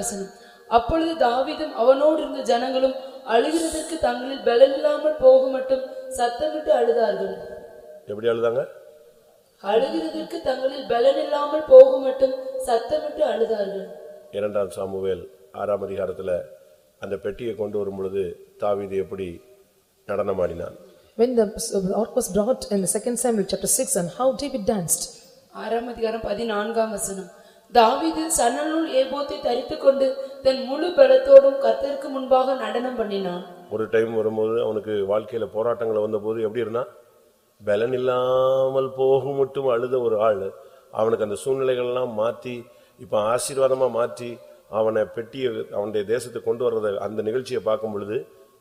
வசனம். அப்பொழுது தாவீதும் அவனோடு இருந்த ஜனங்களும் அழுகிறதற்கு தங்களில் பலனில்லாமல் போக மட்டும் சத்தமிட்டு அழுதார்கள். எப்படி அழுதாங்க? அழுகிறதற்கு தங்களில் பலனில்லாமல் போக மட்டும் சத்தமிட்டு அழுதார்கள். இரண்டாம் சாமுவேல் ஆறாம் அதிகாரத்துல அந்த பெட்டியை கொண்டு வரும் பொழுது தாவீது எப்படி நடனமாடினான்? When the ark was brought in the second Samuel chapter 6 and how David danced. ஆறாம் அதிகாரம் பதினான்காம் வசனம். தாவீது சன்னலுள் ஏபோத்தை தரித்து கொண்டு தன் முழு பலத்தோடும் கர்த்தருக்கு முன்பாக நடனம் பண்ணினான். ஒரு டைம் வரும்போது அவனுக்கு வாழ்க்கையில போராட்டங்கள் வந்தபோது எப்படி இருந்தான்? பலன் இல்லாமல் போகும் மட்டும் அழுத ஒரு ஆள். அவனுக்கு அந்த சூழ்நிலைகள்லாம் மாற்றி இப்போ ஆசீர்வாதமாக மாற்றி அவனை பெட்டியை அவனுடைய தேசத்துக்கு கொண்டு வர்றத அந்த நிகழ்ச்சியை பார்க்கும் பொழுது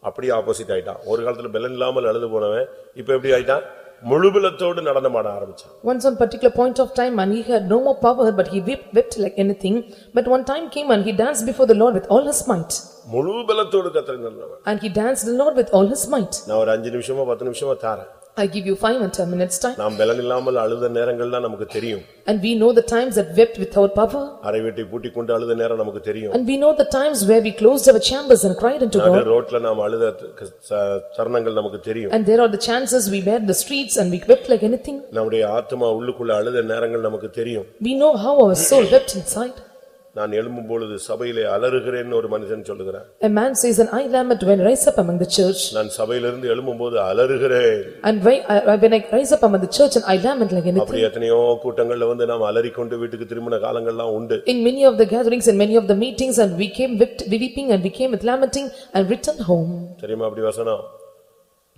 அப்படியே ஆப்போசிட் ஆயிட்டான். ஒரு காலத்தில் பலன் இல்லாமல் அழுது போனவன் இப்போ எப்படி ஆயிட்டான்? முழுபலத்தோடு நடனமாட ஆரம்பிச்சான் Once on particular point of time and he had no more power but he wept wept like anything. But one time came and he danced before the Lord with all his might. முழு பலத்தோடு கத்திர நடனவன் And he danced the Lord with all his might. நான் ஒரு அஞ்சு நிமிஷமா பத்து நிமிஷமா தாரேன் I give you five and ten minutes time. நாம் பலன் இல்லாமல் அழுத நேரங்கள் தான் நமக்கு தெரியும் And we know the times that wept without power. அறை வீட்டை பூட்டிக் கொண்டு அழுத நேரம் நமக்கு தெரியும் And we know the times where we closed our chambers and cried unto நடு God. ரோட்ல நாம் அழுத த- ச- தருணங்கள் நமக்கு தெரியும் And there are the chances we were in the streets and we wept like anything. நம்முடைய ஆத்மா உள்ளுக்குள்ள அழுத நேரங்கள் நமக்கு தெரியும் We know how our soul wept inside. நான் எழும்பும் பொழுது சபையிலே அலறுகிறேன்னு ஒரு மனுஷன் சொல்லுகிறான் A man says, "And I lament when I rise up among the church." நான் சபையிலிருந்து எழும்பும்போது அலறுகிறேன் And when I when I rise up among the church and I lament like anything. அப்படி எத்தனையோ கூட்டங்கள்ல வந்து நாம் அலறிக்கொண்டு வீட்டுக்கு திரும்பின காலங்கள்லாம் உண்டு In many of the gatherings and many of the meetings and we came wept- weeping and we came with lamenting and returned home. தெரியுமா அப்படி வசனம்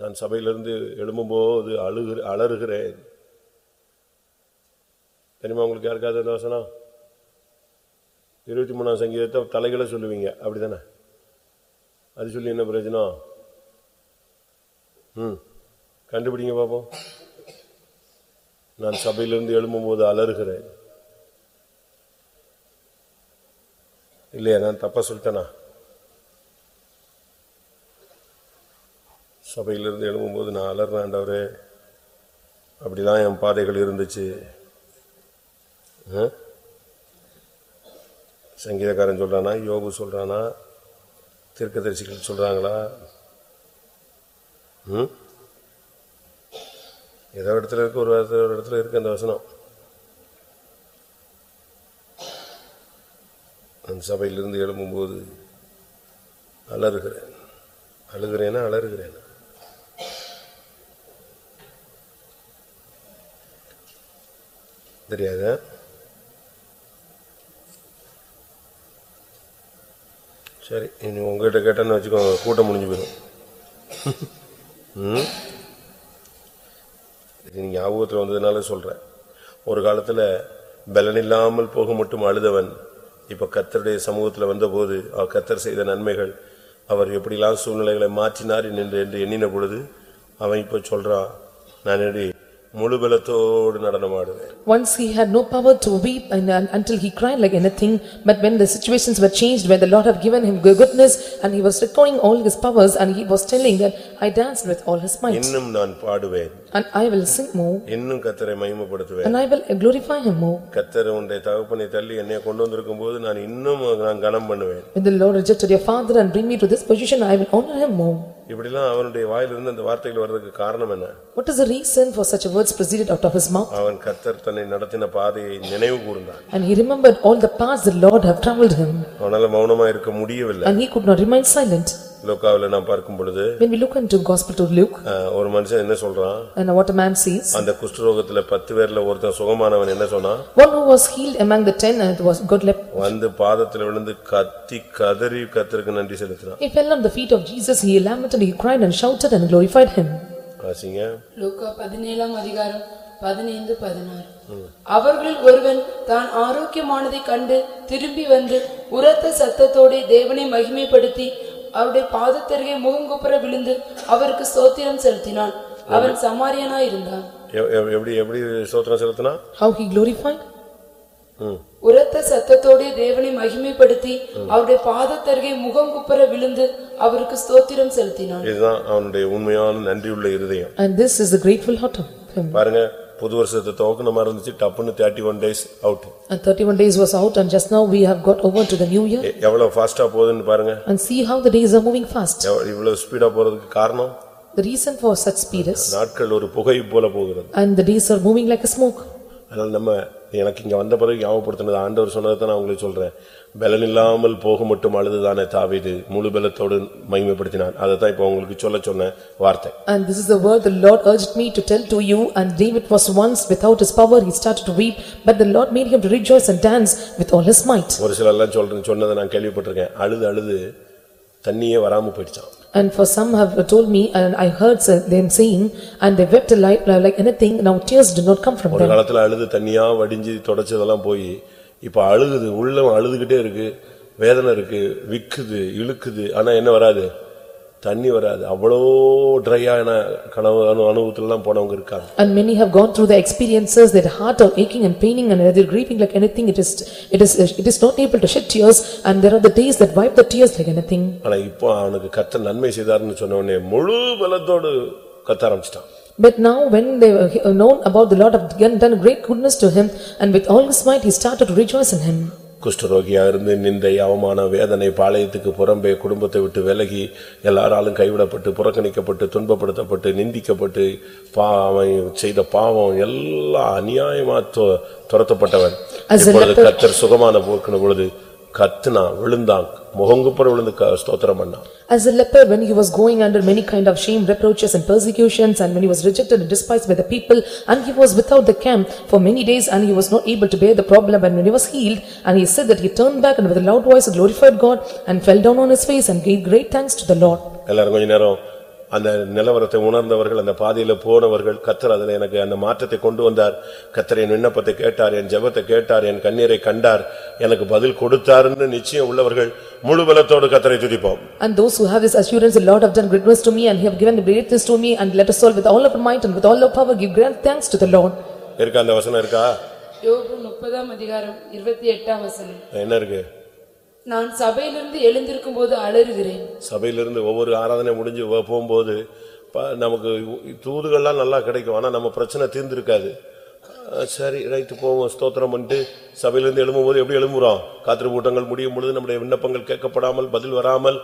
நான் சபையிலிருந்து எழும்பும்போது அழுகிற அலறுகிறேன் தெரியுமா உங்களுக்கு யாருக்காவது அந்த வசனம் இருபத்தி மூணாம் சங்கீதத்தை தலைகளை சொல்லுவீங்க. அப்படிதானே? அது சொல்லி என்ன பிரயோஜனம்? ம். கண்டுபிடிங்க பாப்போம். நான் சபையிலிருந்து எழும்பும்போது அலறுகிறேன். இல்லையா நான் தப்பாக சொல்லிட்டேனா? சபையிலிருந்து எழும்பும்போது நான் அலர்னாண்டவரே அப்படிதான் என் பாதைகள் இருந்துச்சு. ஆ? சங்கீதக்காரன் சொல்றானா யோபு சொல்றானா தீர்க்கதரிசிகள் சொல்கிறாங்களா ம்? ஏதோ இடத்துல இருக்கு ஒரு இடத்துல ஒரு இடத்துல இருக்கு அந்த வசனம். நான் சபையிலிருந்து எழும்பும்போது அலறுகிறேன். அழுகிறேனா அலறுகிறேன்? தெரியாத? சரி இனி உங்ககிட்ட கேட்டேன்னு வச்சுக்கோங்க கூட்டம் முடிஞ்சு போயிடும் ம்? இது நீ ஞாபகத்தில் வந்ததுனால சொல்கிறேன் ஒரு காலத்தில் பலன் இல்லாமல் போக மட்டும் அழுதவன் இப்போ கத்தருடைய சமூகத்தில் வந்தபோது அவர் கத்தர் செய்த நன்மைகள் அவர் எப்படிலாம் சூழ்நிலைகளை மாற்றினார் என்று என்று எண்ணின பொழுது அவன் இப்போ சொல்கிறான் நான் என்னுடைய முழு பலத்தோடு நடனமாடுவேன் Once he had no power to weep and and until he cried like anything, but when the situations were changed, when the Lord have given him goodness and he was recalling all his powers and he was telling that, "I danced with all his might இன்னும் நான் பாடுவேன் and I will sing more இன்னும் கத்தரை மகிமைப்படுத்துவேன் and I will glorify him more." கத்தர் உன்னுடைய தகப்பனை தள்ளி என்னைய கொண்டு வந்திருக்கும் போது நான் இன்னும் நான் கனம் பண்ணுவேன் When the Lord rejected your father and bring me to this position, I will honor him more. இப்படிலாம் அவனுடைய வாயிலிருந்து அந்த வார்த்தைகள் வர்றதுக்கு காரணம் என்ன What is the reason for such words proceeded out of his mouth? அவன் கத்தர் தன்னை நடத்தின பாதையை நினைவு கூர்ந்தான் And he remembered all the paths the Lord have travelled him அவனால மௌனமா இருக்க முடியவில்லை and he could not remain silent. லோக்காவில நான் பார்க்கும் பொழுது When we look into Gospel to Luke அஹ், ஒரு மனுஷன் என்ன சொல்றான்? and what a man says, அந்த குஷ்டரோகத்துல பத்து பேர்ல ஒருத்தன் சுகமானவன் என்ன சொன்னான்? one who was healed among the ten and it was God lep. வந்து பாதத்துல விழுந்து கத்தி கதறி கத்தருக்கு நன்றி செலுத்தினான். He fell on the feet of Jesus, he lamented, he cried and shouted and glorified him. ஆசிங்க லூக்கா பதினேழாம் அதிகாரம் பதினைந்து பதினாறு. அவர்களில் ஒருவன் தான் ஆரோக்கியமானதைக் கண்டு திரும்பி வந்து உரத்த சத்தத்தோடே தேவனை மகிமைப்படுத்தி அவருடைய பாதத்தருகே முகங்குப்புற விழுந்து அவருக்கு ஸ்தோத்திரம் செலுத்தினான். அவன் சமாரியனாய் இருந்தான் எப்படி எப்படி சோத்திரம் செலுத்தினா How he glorified? ம். உரத்த சத்தத்தோடே தேவனை மகிமைப்படுத்தி அவருடைய பாதத்தருகே முகங்குப்புற விழுந்து அவருக்கு ஸ்தோத்திரம் செலுத்தினான். இதுதான் அவனுடைய உண்மையான நன்றியுள்ள இருதயம். And this is the grateful heart of him. பாருங்க புது வருஷத்தை துவக்கணுமா இருந்துச்சு டப்புன்னு thirty one days out And thirty-one days was out and just now we have got over to the new year. எவ்வளவு ஃபாஸ்டா போகுதுன்னு பாருங்க And see how the days are moving fast. எவ்வ- இவ்வளவு ஸ்பீடா போறதுக்கு காரணம் The reason for such speed is, நாட்கள் ஒரு புகை போல போகிறது and the days are moving like a smoke. அதனால நம்ம எனக்கு இங்க வந்த பிறகு ஞாபகப்படுத்தினது ஆண்டவர் சொன்னதை நான் உங்களுக்கு சொல்றேன். பலன் இல்லாமல் போக மட்டும் அழுதுதானே தாவீது? முழு பலத்தோடு மகிமைப்படுத்தினான். அதை தான் இப்ப உங்களுக்கு சொல்ல சொன்ன வார்த்தை. And this is the word the Lord urged me to tell to you, and David was once without his power, he started to weep, but the Lord made him to rejoice and dance with all his might. ஒரு சிலர் எல்லாம் சொல்றேன் சொன்னதை நான் கேள்விப்பட்டிருக்கேன். அழுது அழுது தண்ணியே வராம போயிடுச்சான் And for some have told me, and I heard them saying, and they wept like like anything, now tears did not come from ஒரு them. காலத்துல அழுது தண்ணியா வடிஞ்சு தொடச்சதெல்லாம் போய் இப்ப அழுகுது உள்ளம் அழுதுகிட்டே இருக்கு வேதனை இருக்கு விக்குது இழுக்குது ஆனா என்ன வராது தண்ணி வராது அவ்வளோ ட்ரையான கனவு அனு அனுபவத்துல எல்லாம் போனவங்க இருக்காங்க And many have gone through the experiences, their heart are aching and paining and they're grieving like anything, it is, it is, it is not able to shed tears, and there are the days that wipe the tears like anything. ஆனா இப்போ அவனுக்கு கத்த நன்மை செய்தாருன்னு சொன்ன உடனே முழு பலத்தோடு கத்த ஆரம்பிச்சிட்டான் But now when they were he- known about the Lord have done done great goodness to him, and with all his might he started to rejoice in him. குஷ்டரோகியா இருந்து நிந்தை அவமான வேதனை பாளையத்துக்கு புறம்பே குடும்பத்தை விட்டு விலகி எல்லாராலும் கைவிடப்பட்டு புறக்கணிக்கப்பட்டு துன்பப்படுத்தப்பட்டு நிந்திக்கப்பட்டு பா அவன் செய்த பாவம் எல்லாம் அநியாயமா துர- துரத்தப்பட்டவன். இப்பொழுது கத்தர் சுகமான போக்கின பொழுது கத்துனான் விழுந்தான். முகங்குப்புற விழுந்து ஸ்தோத்திரம் பண்ணான் As a leper, when he was going under many kind of shame, reproaches and persecutions, and when he was rejected and despised by the people, and he was without the camp for many days, and he was not able to bear the problem, and when he was healed, and he said that he turned back and with a loud voice glorified God, and fell down on his face and gave great thanks to the Lord. எல்லாரும் கொஞ்ச நேரம் அந்த நிலவரத்தை உணர்ந்தவர்கள் அந்த பாதையில போனவர்கள் கத்தர் அதுல எனக்கு அந்த மாற்றத்தை கொண்டு வந்தார் கத்தர் என் விண்ணப்பத்தை கேட்டார் என் ஜெபத்தை கேட்டார் என் கண்ணீரை கண்டார் எனக்கு பதில் கொடுத்தாருன்னு நிச்சயம் உள்ளவர்கள் முழு பலத்தோடு கத்தரை துதிப்போம் And those who have this assurance, the Lord have done greatness to me, and he have given the greatness to me, and let us all with all of our might and with all our power give great thanks to the Lord. இருக்கா அந்த வசனம் இருக்கா யோபு முப்பதாம் அதிகாரம் இருபத்தி எட்டாம் வசனம் என்ன இருக்கு நான் சபையிலிருந்து எழுந்திருக்கும் போது அலறுகிறேன் சபையிலிருந்து ஒவ்வொரு ஆராதனை முடிஞ்சு வ- போகும்போது ப- நமக்கு தூதுகள்லாம் நல்லா கிடைக்கும் ஆனா நம்ம பிரச்சனை தீர்ந்திருக்காது சரி ரைட்டு போவோம் ஸ்தோத்திரம் பண்ணிட்டு சபையிலிருந்து எழும்பும்போது எப்படி எழும்புறோம்? காத்திரு கூட்டங்கள் முடியும் பொழுது நம்முடைய விண்ணப்பங்கள் கேட்கப்படாமல் பதில் வராமல்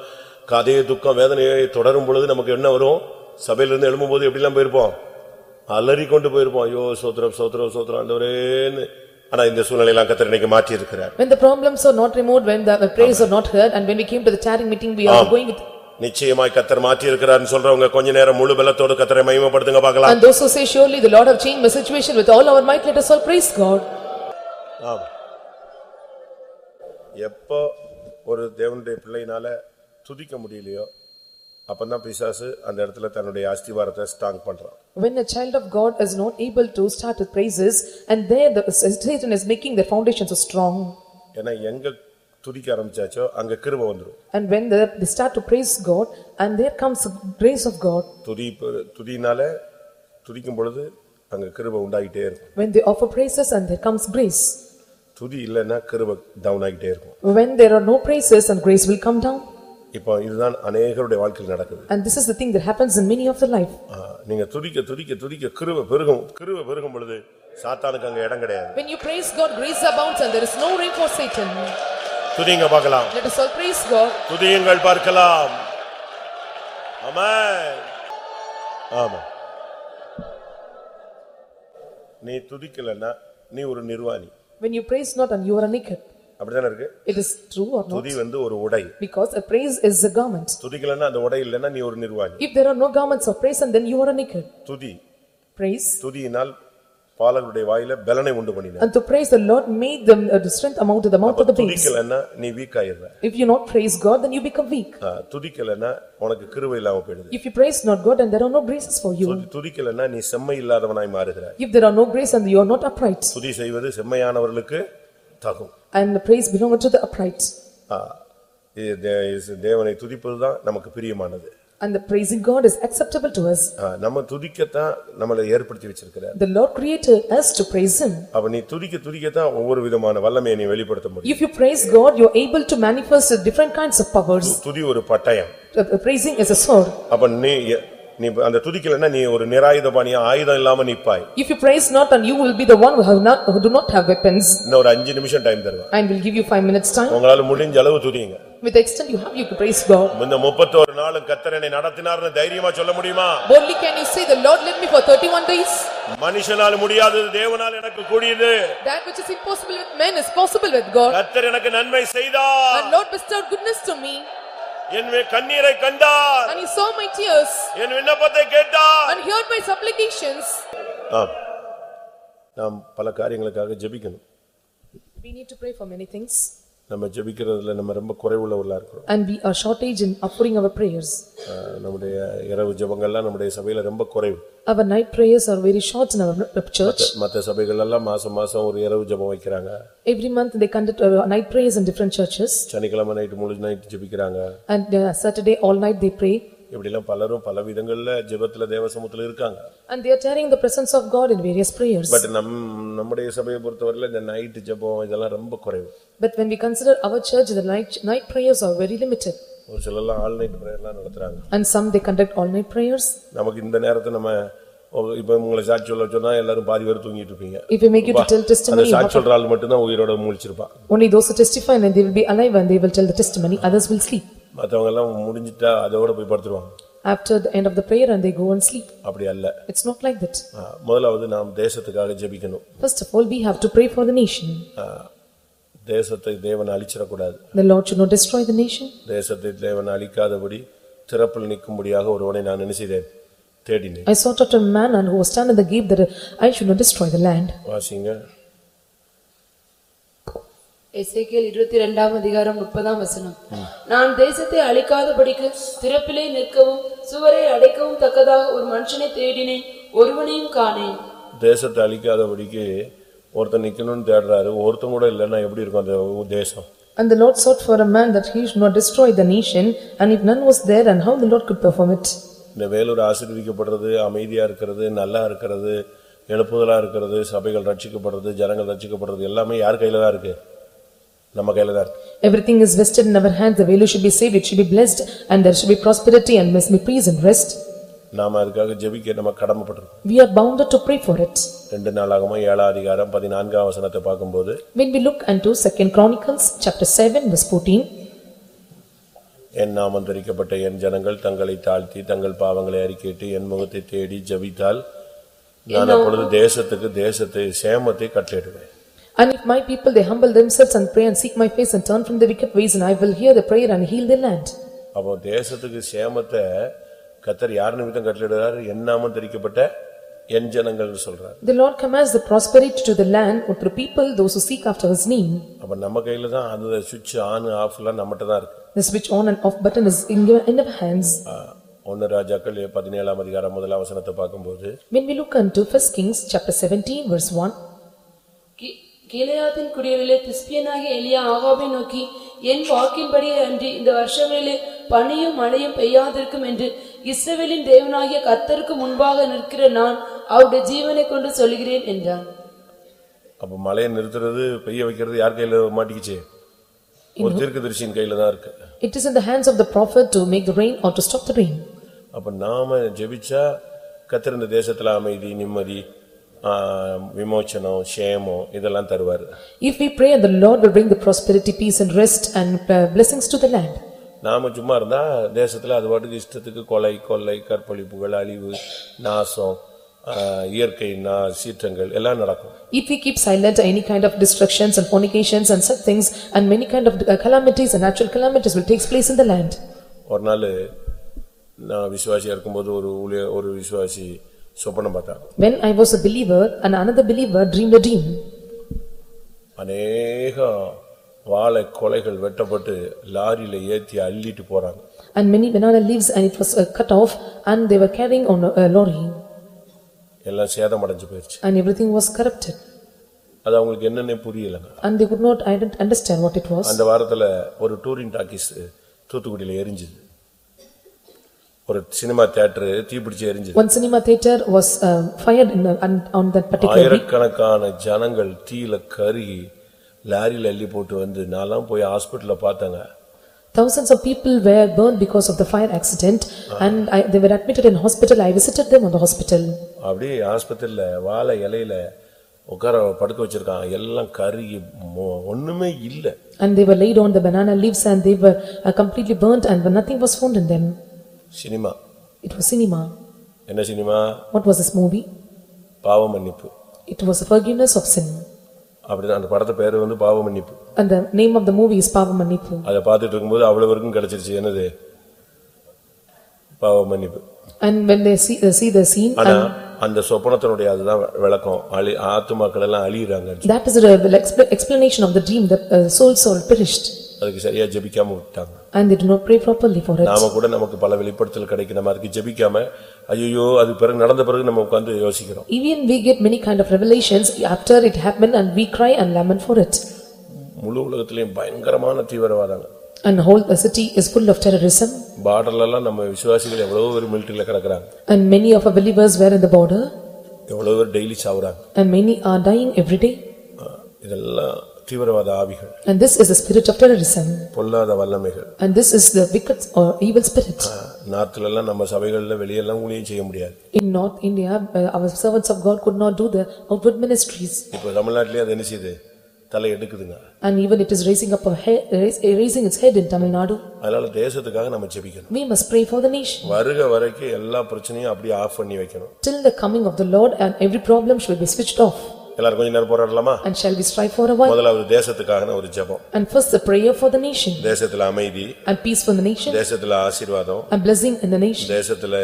கதைய துக்கம் வேதனையை தொடரும் பொழுது நமக்கு என்ன வரும்? சபையிலிருந்து எழும்பும்போது எப்படிலாம் போயிருப்போம்? அலறி கொண்டு போயிருப்போம். ஐயோ சோத்திரம் சோத்திரம் சோத்திரம் ஆண்டவரேன்னு. ஆனா இந்த சூழ்நிலையெல்லாம் கத்தர் இன்னைக்கு மாற்றி இருக்கிறார் When the problems are not removed, when the prayers are not heard, and when we came to the tiring meeting, we are going with நிச்சயமாய் கத்தர் மாற்றி இருக்கிறார்னு சொல்றவங்க கொஞ்ச நேரம் முழு பலத்தோடு கத்தரை மகிமைப்படுத்துங்க பார்க்கலாம் And those who say surely the Lord have changed my situation with all our might, let us all praise God. ஆம். எப்போ ஒரு தேவனுடைய பிள்ளையினால துதிக்க முடியலையோ அப்பதான் பிசாசு அந்த இடத்துல தன்னுடைய அஸ்திவாரத்தை ஸ்ட்ராங் பண்றான் When a child of God is not able to start with praises, and there the Satan is making their foundation so strong. ஏன்னா எங்க துதிக்க ஆரம்பிச்சாச்சோ அங்க கிருப வந்துரும் And when the- they start to praise God, and there comes the grace of God. துதி துதினால துதிக்கும் பொழுது அங்க கிருப உண்டாகிட்டே இருக்கும் When they offer praises, and there comes grace. துதி இல்லைன்னா கிருப டவுன் ஆகிட்டே இருக்கும் When there are no praises, and grace will come down. இப்போ இதுதான் அநேகருடைய வாழ்க்கையில் நடக்குது And this is the thing that happens in many of the life. ஆ, நீங்க துதிக்க துதிக்க துதிக்க கிருப பெருகும் கிருப பெருகும் பொழுது சாத்தானுக்கு அங்க இடம் கிடையாது When you praise God, grace abounds, and there is no room for Satan. துதிங்க பார்க்கலாம் Let us all praise God. துதியுங்கள் பார்க்கலாம் ஆமென் ஆமா நீ துதிக்கலன்னா நீ ஒரு நிர்வாணி When you praise not, and you are naked. அப்படிதானே இருக்கு It is true or not? துதி வந்து ஒரு உடை Because a praise is a garment. துதிக்கலன்னா அந்த உடை இல்லைன்னா நீ ஒரு நிர்வாணி If there are no garments of praise, and then you are naked. துதி Praise. துதியினால் பாலருடைய வாயில பலனை உண்டு பண்ணின And to praise the Lord made them uh, the strength amount to the mouth of the babes. துதிக்கலன்னா நீ வீக் ஆயிடுற If you not praise God, then you become weak. ஆ, துதிக்கலன்னா உனக்கு கிருபை இல்லாம போயிடுது If you praise not God, and there are no graces for you. துதி- துதிக்கலன்னா நீ செம்மை இல்லாதவனாய் மாறுகிற If there are no grace, and you are not upright. துதி செய்வது செம்மையானவர்களுக்கு தகும் And the praise belong to the upright. தேவனை துதிப்பதுதான் நமக்கு பிரியமானது And the praising God is acceptable to us. நம்ம துதிக்கத்தான் நம்மளை ஏற்படுத்தி வச்சிருக்கிறார் The Lord created us to praise Him. அப்ப நீ துதிக்க துதிக்கத்தான் ஒவ்வொரு விதமான வல்லமையை நீ வெளிப்படுத்த முடியும் If you praise God, you are able to manifest different kinds of powers. துதி ஒரு பட்டயம் Uh, Praising is a sword. அப்ப நீ நீ அந்த துதிக்கலைன்னா நீ ஒரு நிராயுதபாணியா ஆயுதம் இல்லாம நிப்பாய் If you praise not, and you will be the one who have not, who do not have weapons, இன்னும் ஒரு அஞ்சு நிமிஷம் டைம் தருவேன் and will give you five minutes time. உங்களால முடிஞ்ச அளவு துதிங்க With the extent you have, you can praise God. இந்த முப்பத்தோரு நாளும் கத்தரனை நடத்தினார்னு தைரியமா சொல்ல முடியுமா Boldly can you say, the Lord led me for thirty-one days. மனுஷனால் முடியாதது தேவனால் எனக்கு கூடியது That which is impossible with men is possible with God. கத்தர் எனக்கு நன்மை செய்தார் And Lord bestowed goodness to me, என் வே- கண்ணீரை கண்டார் and he saw my tears, என் விண்ணப்பத்தை கேட்டார் and heard my supplications. ஆம். நாம் பல காரியங்களுக்காக ஜெபிக்கணும் We need to pray for many things, நம்ம ஜெபிக்கிறதுல நம்ம ரொம்ப குறைவுள்ளவர்களா இருக்கிறோம் and we are shortage in offering our prayers. அஹ், நம்முடைய இரவு ஜெபங்கள்லாம் நம்முடைய சபையில ரொம்ப குறைவு Our night prayers are very short in our church. மத்த சபைகள் எல்லாம் மாசம் மாசம் ஒரு இரவு ஜெபம் வைக்கிறாங்க Every month they conduct uh, night prayers in different churches, சனிக்கிழமை நைட்டு முழு night ஜெபிக்கிறாங்க and uh, Saturday all night they pray. இப்படிலாம் பலரும் பல விதங்கள்ல ஜெபத்துல தேவசமூகத்துல இருக்காங்க And they are tearing the presence of God in various prayers. But நம் நம்முடைய சபையை பொறுத்தவரையில இந்த நைட்டு ஜெபம் இதெல்லாம் ரொம்ப குறைவு But when we consider our church, the night, night prayers are very limited. ஒரு சிலர்லாம் ஆல் நைட் பிரேயர்லாம் நடத்துறாங்க And some they conduct all night prayers. நமக்கு இந்த நேரத்தை நம்ம இப்ப உங்களை சாட்சி சொல்ல சொன்னா எல்லாரும் பாதி பேர் தூங்கிட்டு இருப்பீங்க If we make you to tell அந்த testimony, சாட்சி சொல்ற ஆள் மட்டும்தான் உயிரோட முழிச்சிருப்பான் only those who testify and they will be alive and they will tell the testimony, others will sleep. மத்தவங்க எல்லாம் முடிஞ்சிட்டா அதோட போய் படுத்துருவாங்க After the end of the prayer and they go and sleep. அப்படி அல்ல It's not like that. ஆ, முதலாவது நாம் தேசத்துக்காக ஜெபிக்கணும் First of all, we have to pray for the nation. ஆ, தேசத்தை தேவன் அழிச்சிடக்கூடாது The Lord should not destroy the nation. தேசத்தை தேவன் அழிக்காதபடி திறப்பில் நிற்கும்படியாக ஒருவனை நான் நினைச்சேன் தேடினேன் I sought out a man and who was stand in the gate that I should not destroy the land. வாசிங்க எசேக்கியேல் இருபத்தி இரண்டாம் அதிகாரம் முப்பதாம் வசனம். நான் தேசத்தை அழிக்காதபடிக்கு திறப்பிலே நிற்கவும் சுவரை அடைக்கவும் தக்கதாக ஒரு மனுஷனை தேடினேன் ஒருவனையும் காணேன். தேசத்தை அழிக்காதபடிக்கு ஒருத்தன் நிக்கணும்னு தேடுறாரு ஒருத்தன் கூட இல்லைன்னா எப்படி இருக்கும் அந்த தேசம்? And the Lord sought for a man that he should not destroy the nation, and if none was there, and how the Lord could perform it? இந்த வேலூர் ஆசீர்வதிக்கப்படுறது அமைதியா இருக்கிறது நல்லா இருக்கிறது எழுப்புதலா இருக்கிறது சபைகள் ரட்சிக்கப்படுறது ஜனங்கள் ரட்சிக்கப்படுறது எல்லாமே யார் கையில தான் இருக்கு? நம்ம கையில தான் இருக்கு Everything is vested in our hands, the value should be saved, it should be blessed, and there should be prosperity and must be peace and rest. நாம அதுக்காக ஜெபிக்க நம்ம கடமைப்பட்டிருக்கோம் We are bounded to pray for it. ரெண்டு நாளாகமா ஏழாம் அதிகாரம் பதினான்காம் வசனத்தை பார்க்கும்போது When we look into second Chronicles, chapter seven, verse fourteen, என் நாமம் தரிக்கப்பட்ட என் ஜனங்கள் தங்களை தாழ்த்தி தங்கள் பாவங்களை அறிக்கையிட்டு என் முகத்தை தேடி ஜெபித்தால் நான் அப்பொழுது தேசத்துக்கு தேசத்தை சேமத்தை கட்டளிடுவேன் And if my people they humble themselves and pray and seek my face and turn from their wicked ways and I will hear their prayer and heal their land. அப்போ தேசத்துக்கு சேமத்தை யார் நிமித்தம் என் சொல்றார் The Lord commands the prosperity to the land for the people those who seek after his name. நம்ம கையில தான் அந்த சுவிட்ச் ஆன் நம்மட்ட தான் இருக்கு. The switch on and off button is in your in hands. ஒன்னு ராஜாக்கள் பதினேழாம் அதிகாரம் முதல் When we look unto First Kings chapter 17 verse 1 கிளையாத்தின் குடியரிலே திஸ்பியனாகிய எலியா ஆகாவை நோக்கி என் வாக்கின்படி அன்றி இந்த வருஷமேலே பனியும் மழையும் பெய்யாதிருக்கும் என்று இஸ்ரவேலின் தேவனாகிய கத்தருக்கு முன்பாக நிற்கிற நான் அவருடைய ஜீவனை கொண்டு சொல்கிறேன் என்றான். அப்ப மழையை நிறுத்துறது பெய்ய வைக்கிறது யார் கையில மாட்டிக்கிச்சு? ஒரு தீர்க்கதரிசியின் கையில தான் இருக்கு. It is in the hands of the prophet to make the rain or to stop the rain அப்ப நாம ஜெபிச்சா கத்திரந்த தேசத்துல அமைதி நிம்மதி விமோச்சனம் சேமம் இதெல்லாம் தருவாரு If we pray, the Lord will bring the prosperity, peace and rest and uh, blessings to the land. நாம சும்மா இருந்தா தேசத்துல அது பாட்டுக்கு இஷ்டத்துக்கு கொலை கொள்ளை கற்பழிப்புகள் அழிவு நாசம் இயற்கை சீற்றங்கள் எல்லாம் நடக்கும் If we keep silent, any kind of destructions and fornications and such things and many kind of uh, calamities and natural calamities will take place in the land. ஒரு நாள் நான் விசுவாசியா இருக்கும்போது ஒரு ஒரு விசுவாசி சொப்பனம் பார்த்தான் When I was a believer and another believer dreamed a dream. அநேக வாழை கொலைகள் வெட்டப்பட்டு லாரியில ஏத்தி அள்ளிட்டு போறாங்க And many banana leaves and it was uh, cut off and they were carrying on a a lorry எல்லாம் சேதமடைஞ்சு போயிருச்சு and everything was corrupted. அது அவங்களுக்கு என்னன்னே புரியலங்க And they could not, I didn't understand what it was. அந்த வாரத்துல ஒரு touring talkies தூத்துக்குடியில எரிஞ்சுது ஒரு சினிமா தியேட்டர் தீப்பிடிச்சு எரிஞ்சுது One cinema theater was uh, fired in, a- on- on that particular week. ஆயிரக்கணக்கான ஜனங்கள் தீயில கருகி லாரியில அள்ளி போட்டு வந்து நான்லாம் போய் ஹாஸ்பிடல்ல பார்த்தேங்க Thousands of people were burned because of the fire accident and I- they were admitted in hospital. I visited them on the hospital. அப்படி ஆஸ்பத்திரியில வாழை இலையில உட்கார படுக்க வச்சிருக்கான் எல்லாம் கருகி மொ- ஒண்ணுமே இல்ல And they were laid on the banana leaves and they were uh, completely burnt and nothing was found in them. Cinema It was cinema. என்ன cinema What was this movie? பாவ மன்னிப்பு It was a forgiveness of sin. அப்படிதான் அந்த படத்து பேரு வந்து பாவ மன்னிப்பு And the name of the movie is Pavamanipu. அதை பார்த்துட்டு இருக்கும்போது அவ்வளவு வரைக்கும் கிடைச்சிருச்சு என்னது பாவ மன்னிப்பு And when they see, they see the scene ஆனா and அந்த சொப்பனத்தினுடைய அதுதான் விளக்கம் அழி ஆத்துமாக்கள் எல்லாம் அழியிறாங்க that is the expla- explanation of the dream, the uh, souls are perished அதுக்கு சரியா ஜெபிக்காம விட்டாங்க and they do not pray properly for it. நாம கூட நமக்கு பல வெளிப்படுத்தல் கிடைக்கும் நம்ம அதுக்கு ஜெபிக்காம ஐயோ அது பிறகு நடந்த பிறகு நம்ம உட்கார்ந்து யோசிக்கிறோம் Even we get many kind of revelations after it happened and we cry and lament for it. முழு உலகத்திலையும் பயங்கரமான தீவிரவாதங்க And the whole uh, city is full of terrorism பார்டர்ல எல்லாம் நம்ம விசுவாசிகள் எவ்வளவு பேர் மிலிட்டரியில கிடக்குறாங்க and many of our believers were in the border எவ்வளவு பேர் daily சாவுறாங்க and many are dying every day. அஹ் இதெல்லாம் தீவிரவாத ஆவிகள் And this is the spirit of terrorism பொல்லாத வல்லமைகள் and this is the wicked or evil spirit. நார்த்ல எல்லாம் நம்ம சபைகள்ல வெளியெல்லாம் ஊழியம் செய்ய முடியாது In North India, uh, our servants of God could not do the outward ministries இப்ப தமிழ்நாட்டிலேயே அது என்ன செய்யுது தலை எடுக்குதுங்க and even it is raising up a head, raising its head in Tamil Nadu. அதனால தேசத்துக்காக நம்ம ஜெபிக்கணும் We must pray for the nation வருக வரைக்கும் எல்லா பிரச்சனையும் அப்படியே ஆஃப் பண்ணி வைக்கணும் till the coming of the Lord and every problem should be switched off. எல்லாரும் கொஞ்ச நேரம் போராடலாமா And shall we strive for a while? முதலாவது தேசத்துக்காக ஒரு ஜெபம் And first the prayer for the nation தேசத்துல அமைதி and peace for the nation தேசத்துல ஆசீர்வாதம் and blessing in the nation தேசத்துல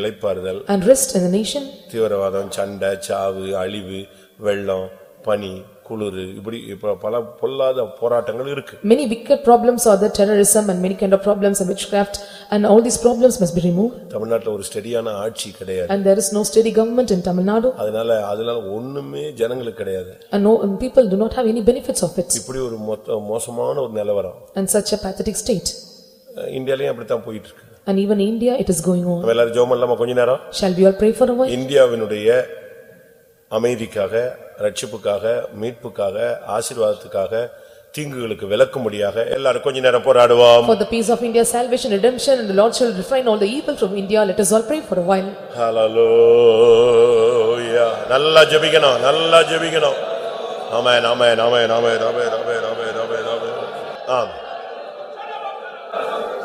இளைப்பாறுதல் and rest in the nation தீவிரவாதம் சண்டை சாவு அழிவு வெள்ளம் பனி குளிர் இப்படி இப்ப பல பொல்லாத போராட்டங்கள் இருக்கு Many wicked problems are the terrorism and many kind of problems and witchcraft and all these problems must be removed. தமிழ்நாட்டுல ஒரு ஸ்டெடியான ஆட்சி கிடையாது And there is no steady government in Tamil Nadu அதனால அதனால ஒண்ணுமே ஜனங்களுக்கு கிடையாது and no, and people do not have any benefits of it இப்படி ஒரு மோசமான ஒரு நிலவரம் and such a pathetic state. இந்தியாலயும் அப்படித்தான் போயிட்டு இருக்கு And even in India it is going on. எல்லாரும் ஜோம் இல்லாம கொஞ்ச நேரம் Shall we all pray for a while? இந்தியாவினுடைய அமைதிக்காக ரட்சிப்புக்காக மீட்புக்காக ஆசீர்வாதத்துக்காக தீங்குகளுக்கு விலக்கும்படியாக எல்லாரும் கொஞ்ச நேரம் போராடுவோம் For the peace of India, salvation, redemption and the Lord shall refrain all the evil from India. Let us all pray for a while. ஹalleluya நல்லா ஜெபிக்கணும் நல்லா ஜெபிக்கணும் ஆமென் ஆமென் ஆமென் ஆமென் ஆமென் ஆமென் ஆமென் ஆமென் ஆமென் ஆமென்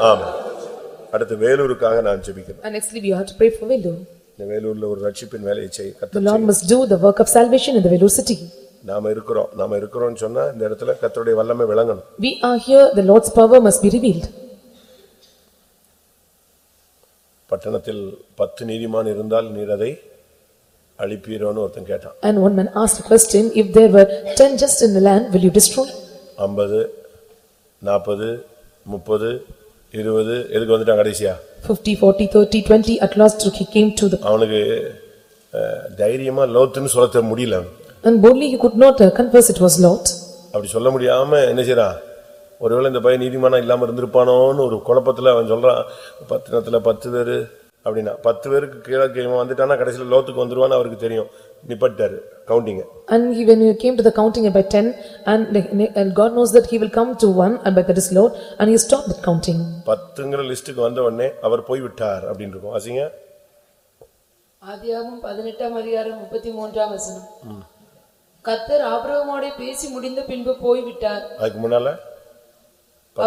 ஆமென் அடுத்து வேலூருக்காக நான் ஜெபிக்கணும் And nextly we have to pray for Vellore. இந்த வேலூர்ல ஒரு ரட்சிப்பின் வேலையை செய் The கத்த Lord must do the work of salvation in the Vellore city. நாம இருக்கிறோம் நாம இருக்கிறோம்னு சொன்னா இந்த இடத்துல கர்த்தருடைய வல்லமை விளங்கணும் We are here, the Lord's power must be revealed. பட்டணத்தில் பத்து நீதிமான் இருந்தால் நீர் அதை அழிப்பீரோன்னு ஒருத்தன் கேட்டான் And one man asked a question, if there were ten just in the land, will you destroy? ஐம்பது நாற்பது முப்பது இருபது எதுக்கு வந்துட்டான் கடைசியா? Fifty, forty, thirty, twenty, at last he came to the, அவனுக்கு தைரியமா லோத்துன்னு சொல்ல முடியல. And boldly he could not uh, confess it was Lot. அப்படி சொல்ல முடியாம என்ன செய்றான் ஒருவேளை இந்த பையன் நீதிமானா இல்லாம இருந்திருப்பானோன்னு ஒரு குழப்பத்துல அவன் சொல்றான். பத்தினத்துல பத்து பேரு அப்படின்னா பத்து பேருக்கு கீழே வந்துட்டானா கடைசியில லோத்துக்கு வந்துருவான்னு அவருக்கு தெரியும். நிப்பட்டாரு கவுண்டிங்க And he, when he came to the counting by ten, and and God knows that he will come to one, and by that is Lord, and he stopped that counting. பத்துங்கிற லிஸ்டுக்கு வந்த உடனே அவர் போய் விட்டார் அப்படின்னு இருக்கும். அசிங்க ஆதியாகமம் பதினெட்டாம் அதிகாரம் முப்பத்தி மூன்றாம் வசனம். கர்த்தர் ஆபிரகமோடே பேசி முடிந்த பின்பு போய்விட்டார். அதுக்கு முன்னால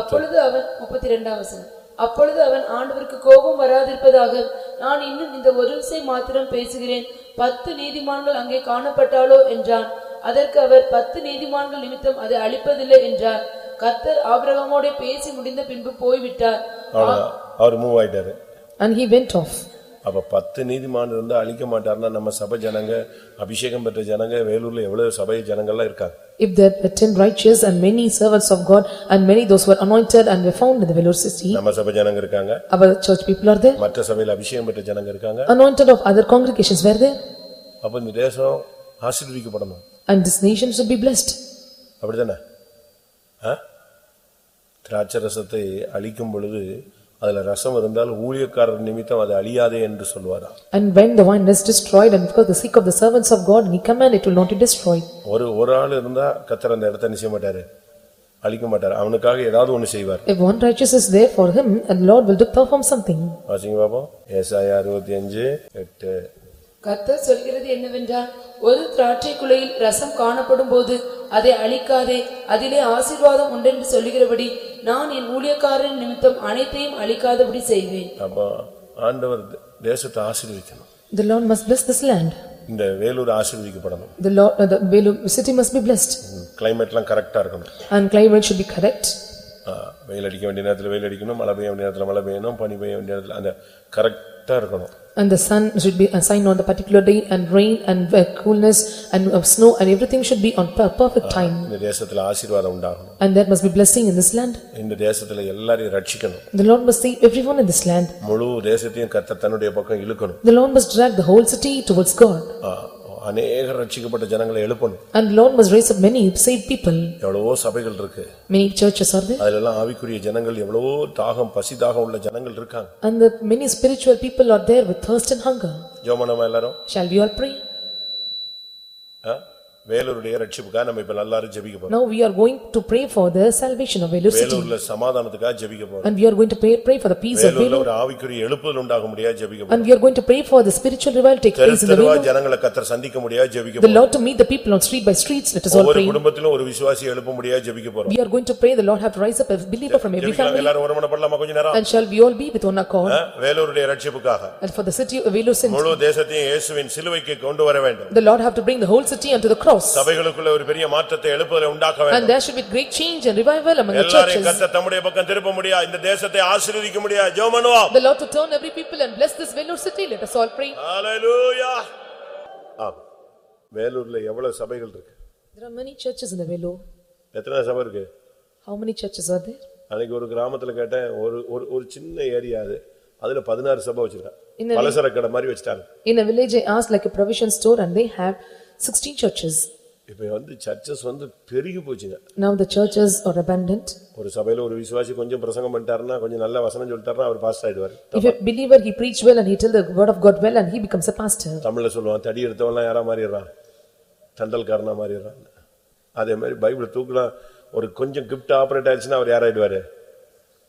அப்பொழுது அவன் முப்பத்தி இரண்டாம் வசனம். அப்பொழுது அவன் ஆண்டவருக்கு கோபம் வராதிருப்பதாக நான் இன்னும் இந்த ஒரு விசை மாத்திரம் பேசுகிறேன். பத்து நீதிமான்கள் அங்கே காணப்பட்டாலோ என்றான். அதற்கு அவர் பத்து நீதிமான்கள் நிமித்தம் அதை அழிப்பதில்லை என்றார். கர்த்தர் ஆபிரகாமோடே பேசி முடிந்த பின்பு போய்விட்டார். அவர் மூவ் ஆயிட்டாரு. And he went off. அப்ப பத்து நீதிமான் இருந்தா அழிக்க மாட்டாருன்னா நம்ம சபை ஜனங்க அபிஷேகம் பெற்ற ஜனங்க வேலூர்ல எவ்வளவு சபை ஜனங்கள்லாம் இருக்காங்க If there were ten righteous and many servants of God, and many those who were anointed and were found in the Vellore city, நம்ம சபை ஜனங்க இருக்காங்க our church people are there, மற்ற சபையில அபிஷேகம் பெற்ற ஜனங்க இருக்காங்க anointed of other congregations were there, அப்ப இந்த தேசம் ஆசீர்வதிக்கப்படணும் and this nation should be blessed. அப்படிதானே ஆ? திராட்சை ரசத்தை அழிக்கும் பொழுது அதுல ரசம் இருந்தால் ஊழியக்காரர் நிமித்தம் அது அழியாதே என்று சொல்வாரா And when the wine is destroyed, and because the sake of the servants of God, he command it will not be destroyed. ஒரு ஒரு ஆள் இருந்தா கத்தர் அந்த இடத்த நிச்சய மாட்டாரு? அழிக்க மாட்டார். அவனுக்காக ஏதாவது ஒண்ணு செய்வார். If one righteous is there for him, and Lord will do perform something. வாசிங்க பாப்போம். ஏசாயா அறுபத்தி அஞ்சு எட்டு. கர்த்தர் சொல்கிறது என்னவென்றால் ஒரு திராட்சை குலையில் ரசம் காணப்படும் போது அதை அழிக்காதே அதிலே ஆசீர்வாதம் உண்டென்று சொல்லுகிறபடி நான் என் ஊழியக்காரன் நிமித்தம் அனைத்தையும் அழிக்காதபடி செய்வேன் அப்போ ஆண்டவர் தேசத்தை ஆசீர்வதிக்கணும் The Lord must bless this land. இந்த Vellore ஆசீர்வதிக்கப்படணும் The Lord, uh, the Velu city must be blessed. கிளைமேட்லாம் கரெக்டா இருக்கணும் And climate should be correct. ஆ, வெயில் அடிக்க வேண்டிய நேரத்துல வெயில் அடிக்கணும் மழை பெய்ய வேண்டிய நேரத்துல மழை பெய்யணும் பனி பெய்ய வேண்டிய நேரத்துல அந்த கரெக்டா இருக்கணும் And the sun should be assigned on the particular day and rain and uh, coolness and uh, snow and everything should be on per- perfect time. இந்த தேசத்துல ஆசீர்வாதம் உண்டாகணும் And there must be blessing in this land. இந்த தேசத்துல எல்லாரையும் ரட்சிக்கணும் The Lord must save everyone in this land. முழு தேசத்தையும் கர்த்தர் தன்னுடைய பக்கம் இழுக்கணும் The Lord must drag the whole city towards God. ஆ, அநேக ரட்சிக்கப்பட்ட ஜனங்களை எழுப்பணும் And the Lord must raise up many saved people. எவ்வளவோ சபைகள் இருக்கு Many churches are there. அதுல எல்லாம் ஆவிக்குரிய ஜனங்கள் எவ்வளவோ தாகம் பசி தாகம் உள்ள ஜனங்கள் இருக்காங்க And the many spiritual people are there with thirst and hunger. ஜோமனமா எல்லாரும் Shall we all pray? ஆ? வேலூருடைய ரட்சிப்புக்காக நம்ம இப்ப எல்லாரும் ஜெபிக்க போறோம் Now we are going to pray for the salvation of Velur city. வேலூர்ல சமாதானத்துக்காக ஜெபிக்க போறோம் And we are going to pray, pray for the peace of வேலூர்ல Velur. ஒரு ஆவிக்குரிய எழுப்புதல் உண்டாக முடியாது ஜெபிக்க போறோம் And we are going to pray for the spiritual revival take தெரு place in the தெருவா Velur. ஜனங்களை கத்தர் சந்திக்க முடியாது ஜெபிக்க The போறோம் Lord to meet the people on street by streets, let us all ஒவ்வொரு pray. குடும்பத்திலும் ஒரு விசுவாசி எழுப்ப முடியாது ஜெபிக்க போறோம் We are going to pray, the Lord have to rise up a believer from every ஜெபிக்கலாம் family. எல்லாரும் ஒருமனப்படலாமா கொஞ்ச நேரம் And shall we all be with one accord? Ah? வேலூருடைய ரட்சிப்புக்காக And for the city of Velur sin, முழு தேசத்தையும் இயேசுவின் சிலுவைக்கு கொண்டு வர வேண்டும் the Lord have to bring the whole city unto the cross. சபைகளுக்குள்ள ஒரு பெரிய மாற்றத்தை எழுப்புதலை உண்டாக்க வேண்டும் And there should be great change and revival among the எல்லாரையும் churches. கத்த தம்முடைய பக்கம் திருப்ப முடியா இந்த தேசத்தை ஆசீர்வதிக்க முடியா ஜெபம் பண்ணுவோம் The Lord to turn every people and bless this Velur city, let us all pray. ஹalleluya ஆம் வேலூர்ல எவ்வளவு சபைகள் இருக்கு There are many churches in the Velur. எத்தனை சபை இருக்கு How many churches are there? அன்னைக்கு ஒரு கிராமத்துல கேட்டேன் ஒரு ஒரு சின்ன ஏரியா அது அதுல பதினாறு சபை வச்சிருக்காங்க a- பலசர கடை மாதிரி வச்சிட்டாங்க In a village, I asked like a provision store and they have sixteen churches. இப்ப வந்து சர்ச்சஸ் வந்து பெருகி போச்சுங்க Now the churches are abandoned. ஒரு சபையில ஒரு விசுவாசி கொஞ்சம் பிரசங்கம் பண்ணிட்டாருன்னா கொஞ்சம் நல்ல வசனம் சொல்லிட்டாருன்னா அவர் past ஆயிடுவாரு If a believer, he preach well and he tell the word of God well and he becomes a pastor. தமிழ்ல சொல்லுவான் தடி எடுத்தவன்லாம் யாரா மாறிடுறான் தண்டல்காரனா மாறிடுறான் அதே மாதிரி பைபிள் தூக்கலாம் ஒரு கொஞ்சம் கிஃப்ட் ஆபரேட் ஆயிடுச்சுன்னா அவர் யாராயிடுவாரு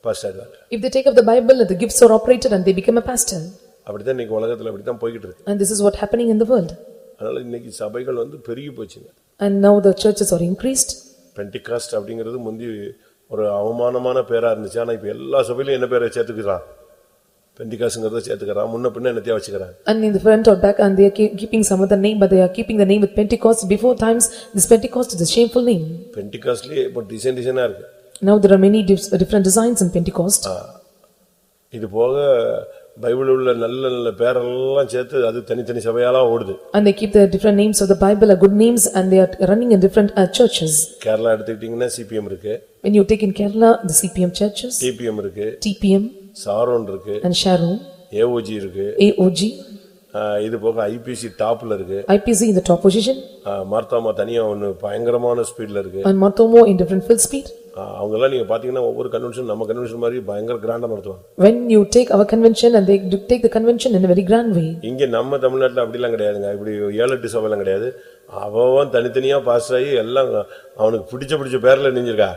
past ஆயிடுவாரு If they take up the Bible, the gifts are operated and they become a pastor. அப்படித்தான் இன்னைக்கு உலகத்துல அப்படித்தான் போய்கிட்டு இருக்கு And this is what happening in the world. அதனால இன்னைக்கு சபைகள் வந்து பெருகி போச்சுங்க And now the churches are increased. Pentecost அப்படிங்கிறது முந்தி ஒரு அவமானமான பேரா இருந்துச்சு ஆனா இப்ப எல்லா சபையிலும் என்ன பேரை சேர்த்துக்கிறான் பென்டிகாஸ்ட்ங்கிறத சேர்த்துக்கிறான் முன்ன பின்ன என்னத்தையா வச்சுக்கிறான் And in the front or back and they are keep- keeping some other name but they are keeping the name with Pentecost. Before times, this Pentecost is a shameful name. பென்டிகாஸ்ட்லயே இப்போ டிசைன் டிசைனா இருக்கு Now there are many dif- different designs in Pentecost. இது போக Bible உள்ள நல்ல நல்ல பேரெல்லாம் சேர்த்து அது தனித்தனி சபையாலாம் ஓடுது And they keep the different names of the Bible are good names and they are running in different uh, churches. Kerala எடுத்துக்கிட்டீங்கன்னா சிபிஎம் இருக்கு When you take in Kerala, the CPM churches, TPM இருக்கு TPM சாரோன் இருக்கு and Sharon, AOG இருக்கு AOG, இது போக IBC டாப்ல இருக்கு. IPC in the top position. மார்த்தாமா தனியா ஒன்னு பயங்கரமான ஸ்பீட்ல இருக்கு. And Marthomo in different field speed. அவங்க எல்லாம் நீங்க பாத்தீங்கன்னா ஒவ்வொரு கன்வென்ஷன் நம்ம கன்வென்ஷன் மாதிரி பயங்கர கிராண்டா நடத்துவாங்க. When you take our convention and they do take the convention in a very grand way. இங்க நம்ம தமிழ்நாட்டுல அப்படிலாம் கிடையாதுங்க. இப்படி ஏழு எட்டு சபைலாம் கிடையாது. அவன் தனித்தனியா பாஸ் ஆகி எல்லாம் அவனுக்கு பிடிச்ச பிடிச்ச பேர்ல நெஞ்சிருக்கா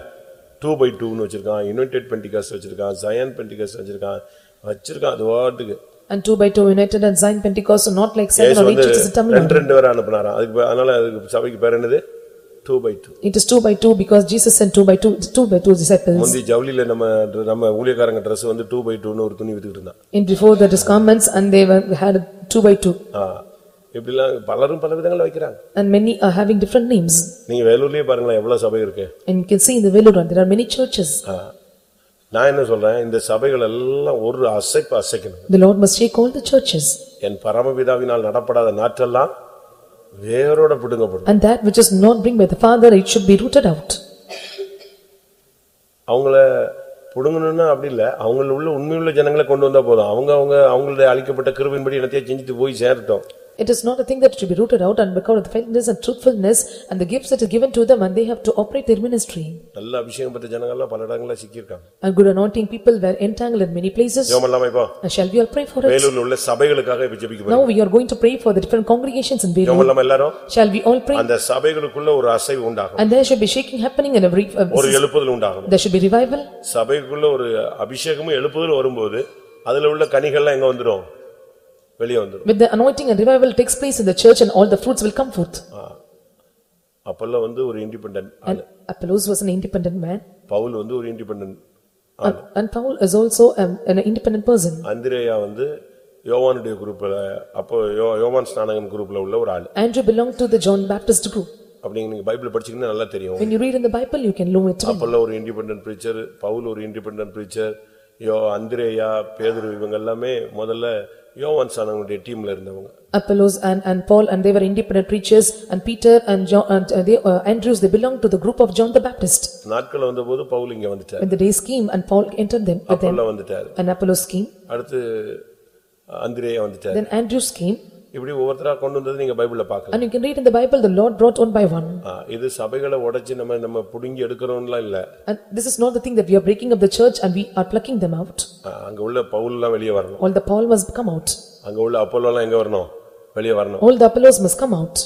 டூ பை டூன்னு வச்சிருக்கான். யுனைடெட் பென்டிகாஸ்ட் வச்சிருக்கான். ஜயன் பென்டிகாஸ்ட் வச்சிருக்கான். வச்சிருக்கான். அது வாட்டுக்கு And two by two united and Zion Pentecost not like seven இயேசு or eight வந்து in Tamil Nadu. ரெண்டு ரெண்டு பேரை அனுப்புனாராம் அதுக்கு பே- அதனால அதுக்கு சபைக்கு பேர் என்னது two by two It is two by two because Jesus sent two by two, two by two disciples. முந்தி ஜவுளியில நம்ம நம்ம ஊழியக்காரங்க Dress வந்து டூ பை டூன்னு ஒரு துணி வித்துக்கிட்டு இருந்தான் In before that is garments and they were had two by two. ஆ, இப்படிலாம் பலரும் பல விதங்கள்ல வைக்கிறாங்க And many are having different names. நீங்க வேலூர்லயே பாருங்களேன் எவ்வளவு சபை இருக்கு And you can see in the Veluran, there are many churches. ஆ. நான் என்ன சொல்றேன்? இந்த சபைகள் எல்லாம் ஒரு அசைப்பு அசைக்கணும். The Lord must shake all the churches. என் பரமபிதாவினால் நடப்படாத நாற்றெல்லாம் வேரோட பிடுங்கப்படும். And that which is not bring by the Father, it should be rooted out. அவங்கள புடுங்கணும்னா அப்படி இல்ல. அவங்கள உள்ள உண்மையுள்ள ஜனங்களை கொண்டு வந்தா போதும். அவங்க அவங்க அவங்களுடைய அழிக்கப்பட்ட கிருபின்படி என்னத்தையும் செஞ்சுட்டு போய் சேரட்டும் It is not a thing that should be rooted out and because of the faithfulness and truthfulness and the gifts that is given to them and they have to operate their ministry. நல்ல அபிஷேகம் பெற்ற ஜனங்கள்லாம் பல இடங்கள்ல சிக்கியிருக்காங்க And good anointing people were entangled in many places. ஜெபம் இல்லாம இப்போ And shall we all pray for it? வேலூர்ல உள்ள சபைகளுக்காக இப்ப ஜெபிக்க போறோம் Now we are going to pray for the different congregations in ஜெபம் Beirut. இல்லாம எல்லாரும் Shall we all pray? அந்த சபைகளுக்குள்ள ஒரு அசைவு உண்டாகும் And there should be shaking happening in every, uh, ஒரு எழுப்புதல் உண்டாகும் there should be revival. சபைக்குள்ள ஒரு அபிஷேகமும் எழுப்புதல் வரும்போது அதுல உள்ள கனிகள்லாம் எங்க வந்துரும் வெளியே வந்துரும் With the anointing and revival takes place in the church and all the fruits will come forth. அப்பெல்லாம் வந்து ஒரு independent And Apollos was an independent man Paul வந்து ஒரு independent and and Paul is also um, an independent person. அந்திரேயா வந்து யோவானுடைய குரூப்ல அப்போ யோவான் ஸ்நானகன் குரூப்ல உள்ள ஒரு ஆள் Andrew belonged to the John Baptist group. அப்படி நீங்க பைபிள் படிச்சீங்கன்னா நல்லா தெரியும் When you read in the Bible, you can know it. அப்பெல்லாம் ஒரு இண்டிபெண்டன்ட் பிரீச்சர் பவுல் ஒரு இண்டிபெண்டன்ட் பிரீச்சர் யோ அந்திரேயா பேதுரு இவங்க எல்லாமே முதல்ல யோவான் ஸ்நானகனுடைய டீம்ல இருந்தவங்க Apollos and and Paul and they were independent preachers and Peter and John and uh, they uh, Andrews they belonged to the group of John the Baptist. நாட்கள் வந்தபோது பவுல் இங்க வந்துட்டார் When the days came and Paul entered them with them அப்பல்ல வந்துட்டார் and Apollos came அடுத்து அந்திரேயா வந்துட்டார் then Andrews came இப்படி ஒவ்வொருத்தரா கொண்டு வந்தது நீங்க பைபிள்ல பார்க்கலாம் and you can read in the Bible the Lord brought one by one. ஆ, இது சபைகளை உடைச்சு நம்ம நம்ம புடுங்கி எடுக்கிறோம்லாம் இல்ல And this is not the thing that we are breaking up the church and we are plucking them out. ஆ, அங்க ulla Pavul எல்லாம் வெளியே வரணும் All the Paul must come out. அங்க உள்ள அப்போலோ எல்லாம் எங்க வரணும் வெளியே வரணும் All the Apollos must come out.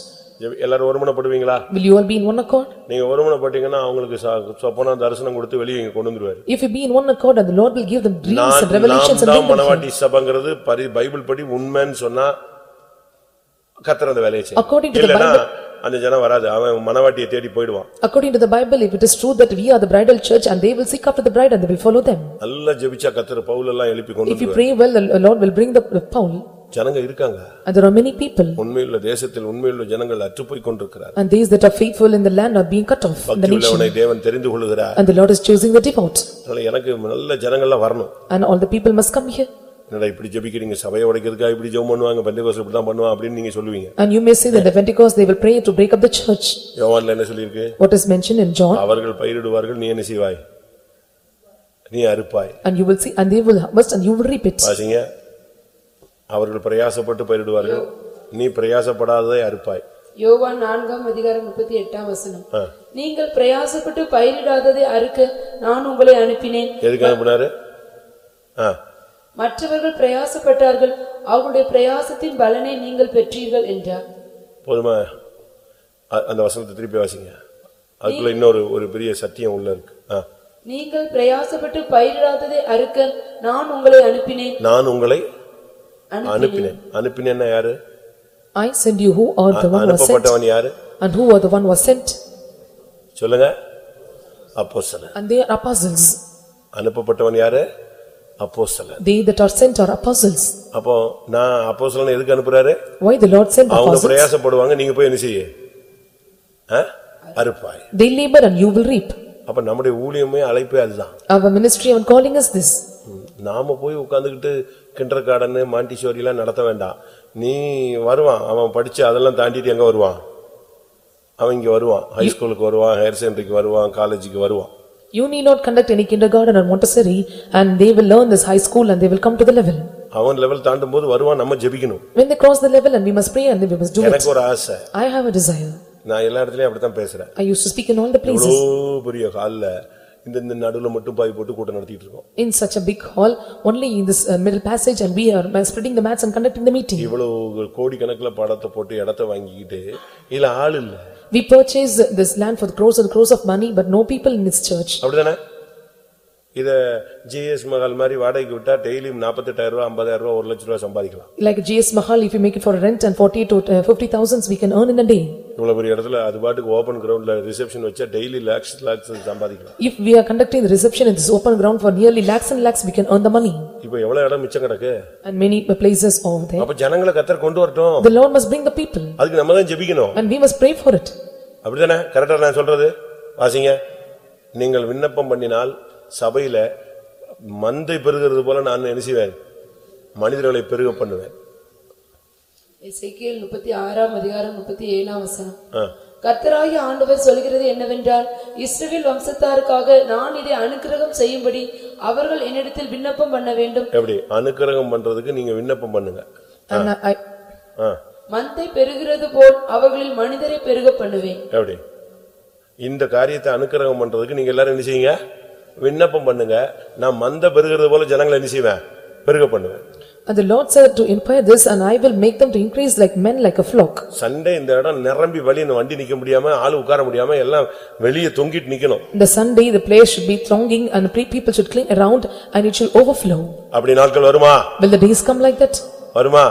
எ- எல்லாரும் ஒருமனப்படுவீங்களா Will you all be in one accord? நீங்க ஒருமனப்பட்டீங்கன்னா அவங்களுக்கு ச- சொப்பனம் தரிசனம் கொடுத்து வெளியே இங்க கொண்டு வந்துருவாரு If you be in one accord and the Lord will give them dreams நான் and revelations நாம் and தான் bring them here. மனவாட்டி சபைங்கிறது பரி பைபிள் படி உண்மைன்னு சொன்னா கத்தர் அந்த வேலையை செய்யும் According to the இல்லைன்னா அந்த ஜனம் வராது அவன் மனவாட்டியை தேடி போயிடுவான் According to the Bible, if it is true that we are the bridal church and they will seek after the bride and they will follow them. நல்லா ஜெபிச்சா கத்தர் பவுல் எல்லாம் எழுப்பி கொண்டு If you வந்துருவாரு. pray well, the Lord will bring the the Paul. ஜனங்க இருக்காங்க And there are many people உண்மையுள்ள தேசத்தில் உண்மையுள்ள ஜனங்கள் அற்றுப்போய் கொண்டிருக்கிறார் and these that are faithful in the land are being cut off in the பக்தி உள்ளவனை nation. தேவன் தெரிந்து கொள்ளுகிறார் And the Lord is choosing the devout. அதனால எனக்கு நல்ல ஜனங்கள்லாம் வரணும் And all the people must come here. என்னடா இப்படி ஜெபிக்கிறீங்க? சபையை உடைக்கிறதுக்கா இப்படி ஜெபம் பண்ணுவாங்க? பெந்தகோஸ்து இப்படி தான் பண்ணுவான் அப்படின்னு நீங்க சொல்லுவீங்க. And you may say that the Pentecost, they will pray to break up the church. யோவான்ல என்ன சொல்லியிருக்கு? What is mentioned in John? அவர்கள் பயிரிடுவார்கள் நீ என்ன செய்வாய்? நீ அறுப்பாய். And you will see, and they will harvest and you will reap it. வாசிங்க. அவர்கள் பிரயாசப்பட்டு பயிரிடுவார்கள் நீ பிரயாசப்படாததை அறுப்பாய். யோவான் நான்காம் அதிகாரம் முப்பத்தி எட்டாம் வசனம். ஆ. நீங்கள் பிரயாசப்பட்டு பயிரிடாததை அறுக்க நான் உங்களை அனுப்பினேன். எதுக்கு அனுப்புனாரு? ஆ, மற்றவர்கள் பிரயாசப்பட்டார்கள் அவர்களுடைய பிரயாசத்தின் பலனை நீங்கள் பெற்றீர்கள் என்றார். போதுமா? அந்த வசனத்தை திருப்பி வாசிங்க. அதுக்குள்ள இன்னொரு ஒரு பெரிய சத்தியம் உள்ள இருக்கு. நீங்கள் பிரயாசப்பட்டு பயிரிடாததை அறுக்க நான் உங்களை அனுப்பினேன். நான் உங்களை அனுப்பினேன். அனுப்பினேன். அனுப்பினேன்னா யாரு? I send you who are the one was sent. அனுப்பப்பட்டவன் யாரு? And who are the one was sent? சொல்லுங்க. அப்போஸ்தலன். And they are apostles. அனுப்பப்பட்டவன் யாரு? அப்போஸ்தலன் They that are sent are apostles. அப்போ நான் அப்போஸ்தலன் எதுக்கு அனுப்புறாரு Why the Lord sent அவங்க? பிரயாசப்படுவாங்க நீங்க போய் என்ன செய்ய? அறுப்பாய் They labor and you will reap. அப்ப நம்முடைய ஊழியமே அழைப்பே அதுதான் Our ministry and calling is this. நாம போய் உட்கார்ந்துகிட்டு கிண்டர் கார்டன் மாண்டிசோரி எல்லாம் நடத்த வேண்டாம் நீ வருவான் அவன் படிச்சு அதெல்லாம் தாண்டிட்டு எங்க வருவான் அவன் இங்க வருவான் ஹை ஸ்கூலுக்கு வருவான் ஹையர் செகண்டரிக்கு வருவான் காலேஜுக்கு வருவான் You need not conduct any kindergarten or Montessori and they will learn this high school and they will come to the level. அவன் லெவல் தாண்டும் போது வருவான் நம்ம ஜெபிக்கணும் When they cross the level and we must pray and we must do it. எனக்கு ஒரு ஆசை I have a desire. நான் எல்லா இடத்துலயும் அப்படித்தான் பேசுறேன் I used to speak in all the இவ்வளோ places. பெரிய ஹால்ல இந்த இந்த நடுவுல மட்டும் பாய் போட்டு கூட்டம் நடத்திட்டு இருக்கோம் In such a big hall, only in this uh, middle passage and we are uh, spreading the mats and conducting the meeting. இவ்வளவு கோடி கணக்குல படத்தை போட்டு இடத்த வாங்கிக்கிட்டு இல்ல ஆள் இல்ல We purchase this land for the crores and crores of money but no people in this church. அப்படிதானே இத ஜிஎஸ் மகால் மாதிரி வாடகைக்கு விட்டா டெய்லி நாற்பத்தெட்டாயிரம் ரூபாய் ஐம்பதாயிரம் ரூபாய் ஒரு லட்சம் ரூபாய் சம்பாதிக்கலாம் Like GS Mahal, if you make it for rent and forty to uh, fifty thousands, we can earn in a day. இவ்வளவு பெரிய இடத்துல அது பாட்டுக்கு ஓபன் கிரவுண்ட்ல ரிசப்ஷன் வச்சா டெய்லி லேக்ஸ் லேக்ஸ் சம்பாதிக்கலாம் If we are conducting the reception in this open ground for nearly lakhs and lakhs, we can earn the money. இப்ப எவ்வளவு இடம் மிச்சம் கிடக்கு And many places over there. அப்ப ஜனங்களை கத்தர் கொண்டு வரட்டும் The Lord must bring the people அதுக்கு நம்ம தான் ஜெபிக்கணும் and we must pray for it. அப்படிதானே கரெக்டா நான் சொல்றது வாசிங்க நீங்கள் விண்ணப்பம் பண்ணினால் சபையில மந்தை பெருகிறது போல நான் என்ன செய்வேன்? மனிதர்களை பெருக பண்ணுவேன். எசேக்கியேல் முப்பத்தி ஆறாம் அதிகாரம் முப்பத்தி ஏழாம் வசனம். ஆண்டவர் சொல்கிறது என்னவென்றால் இஸ்ரவேல் வம்சத்தாருக்காக நான் இதை அனுக்கிரகம் செய்யும்படி அவர்கள் என்னிடத்தில் விண்ணப்பம் பண்ண வேண்டும். எப்படி? அனுக்கிரகம் பண்றதுக்கு நீங்க விண்ணப்பம் பண்ணுங்க. மந்தை பெருகிறது போல் அவர்களில் மனிதரை பெருக பண்ணுவேன். எப்படி? இந்த காரியத்தை அனுக்கிரகம் பண்றதுக்கு நீங்க எல்லாரும் என்ன செய்யுங்க? விண்ணப்பம் பண்ணுங்க நான் மந்த பெருகிறது போல ஜனங்களை என்ன செய்வேன் பெருக பண்ணுவேன் And the Lord said to inquire this, and I will make them to increase like men like a flock. Sunday இந்த இடம் நிரம்பி வழி இந்த வண்டி நிக்க முடியாம ஆளு உட்கார முடியாம எல்லாம் வெளியே தொங்கிட்டு நிக்கணும் The Sunday, the place should be thronging and people should cling around and it should overflow. அப்படி நாட்கள் வருமா Will the days come like that? வருமா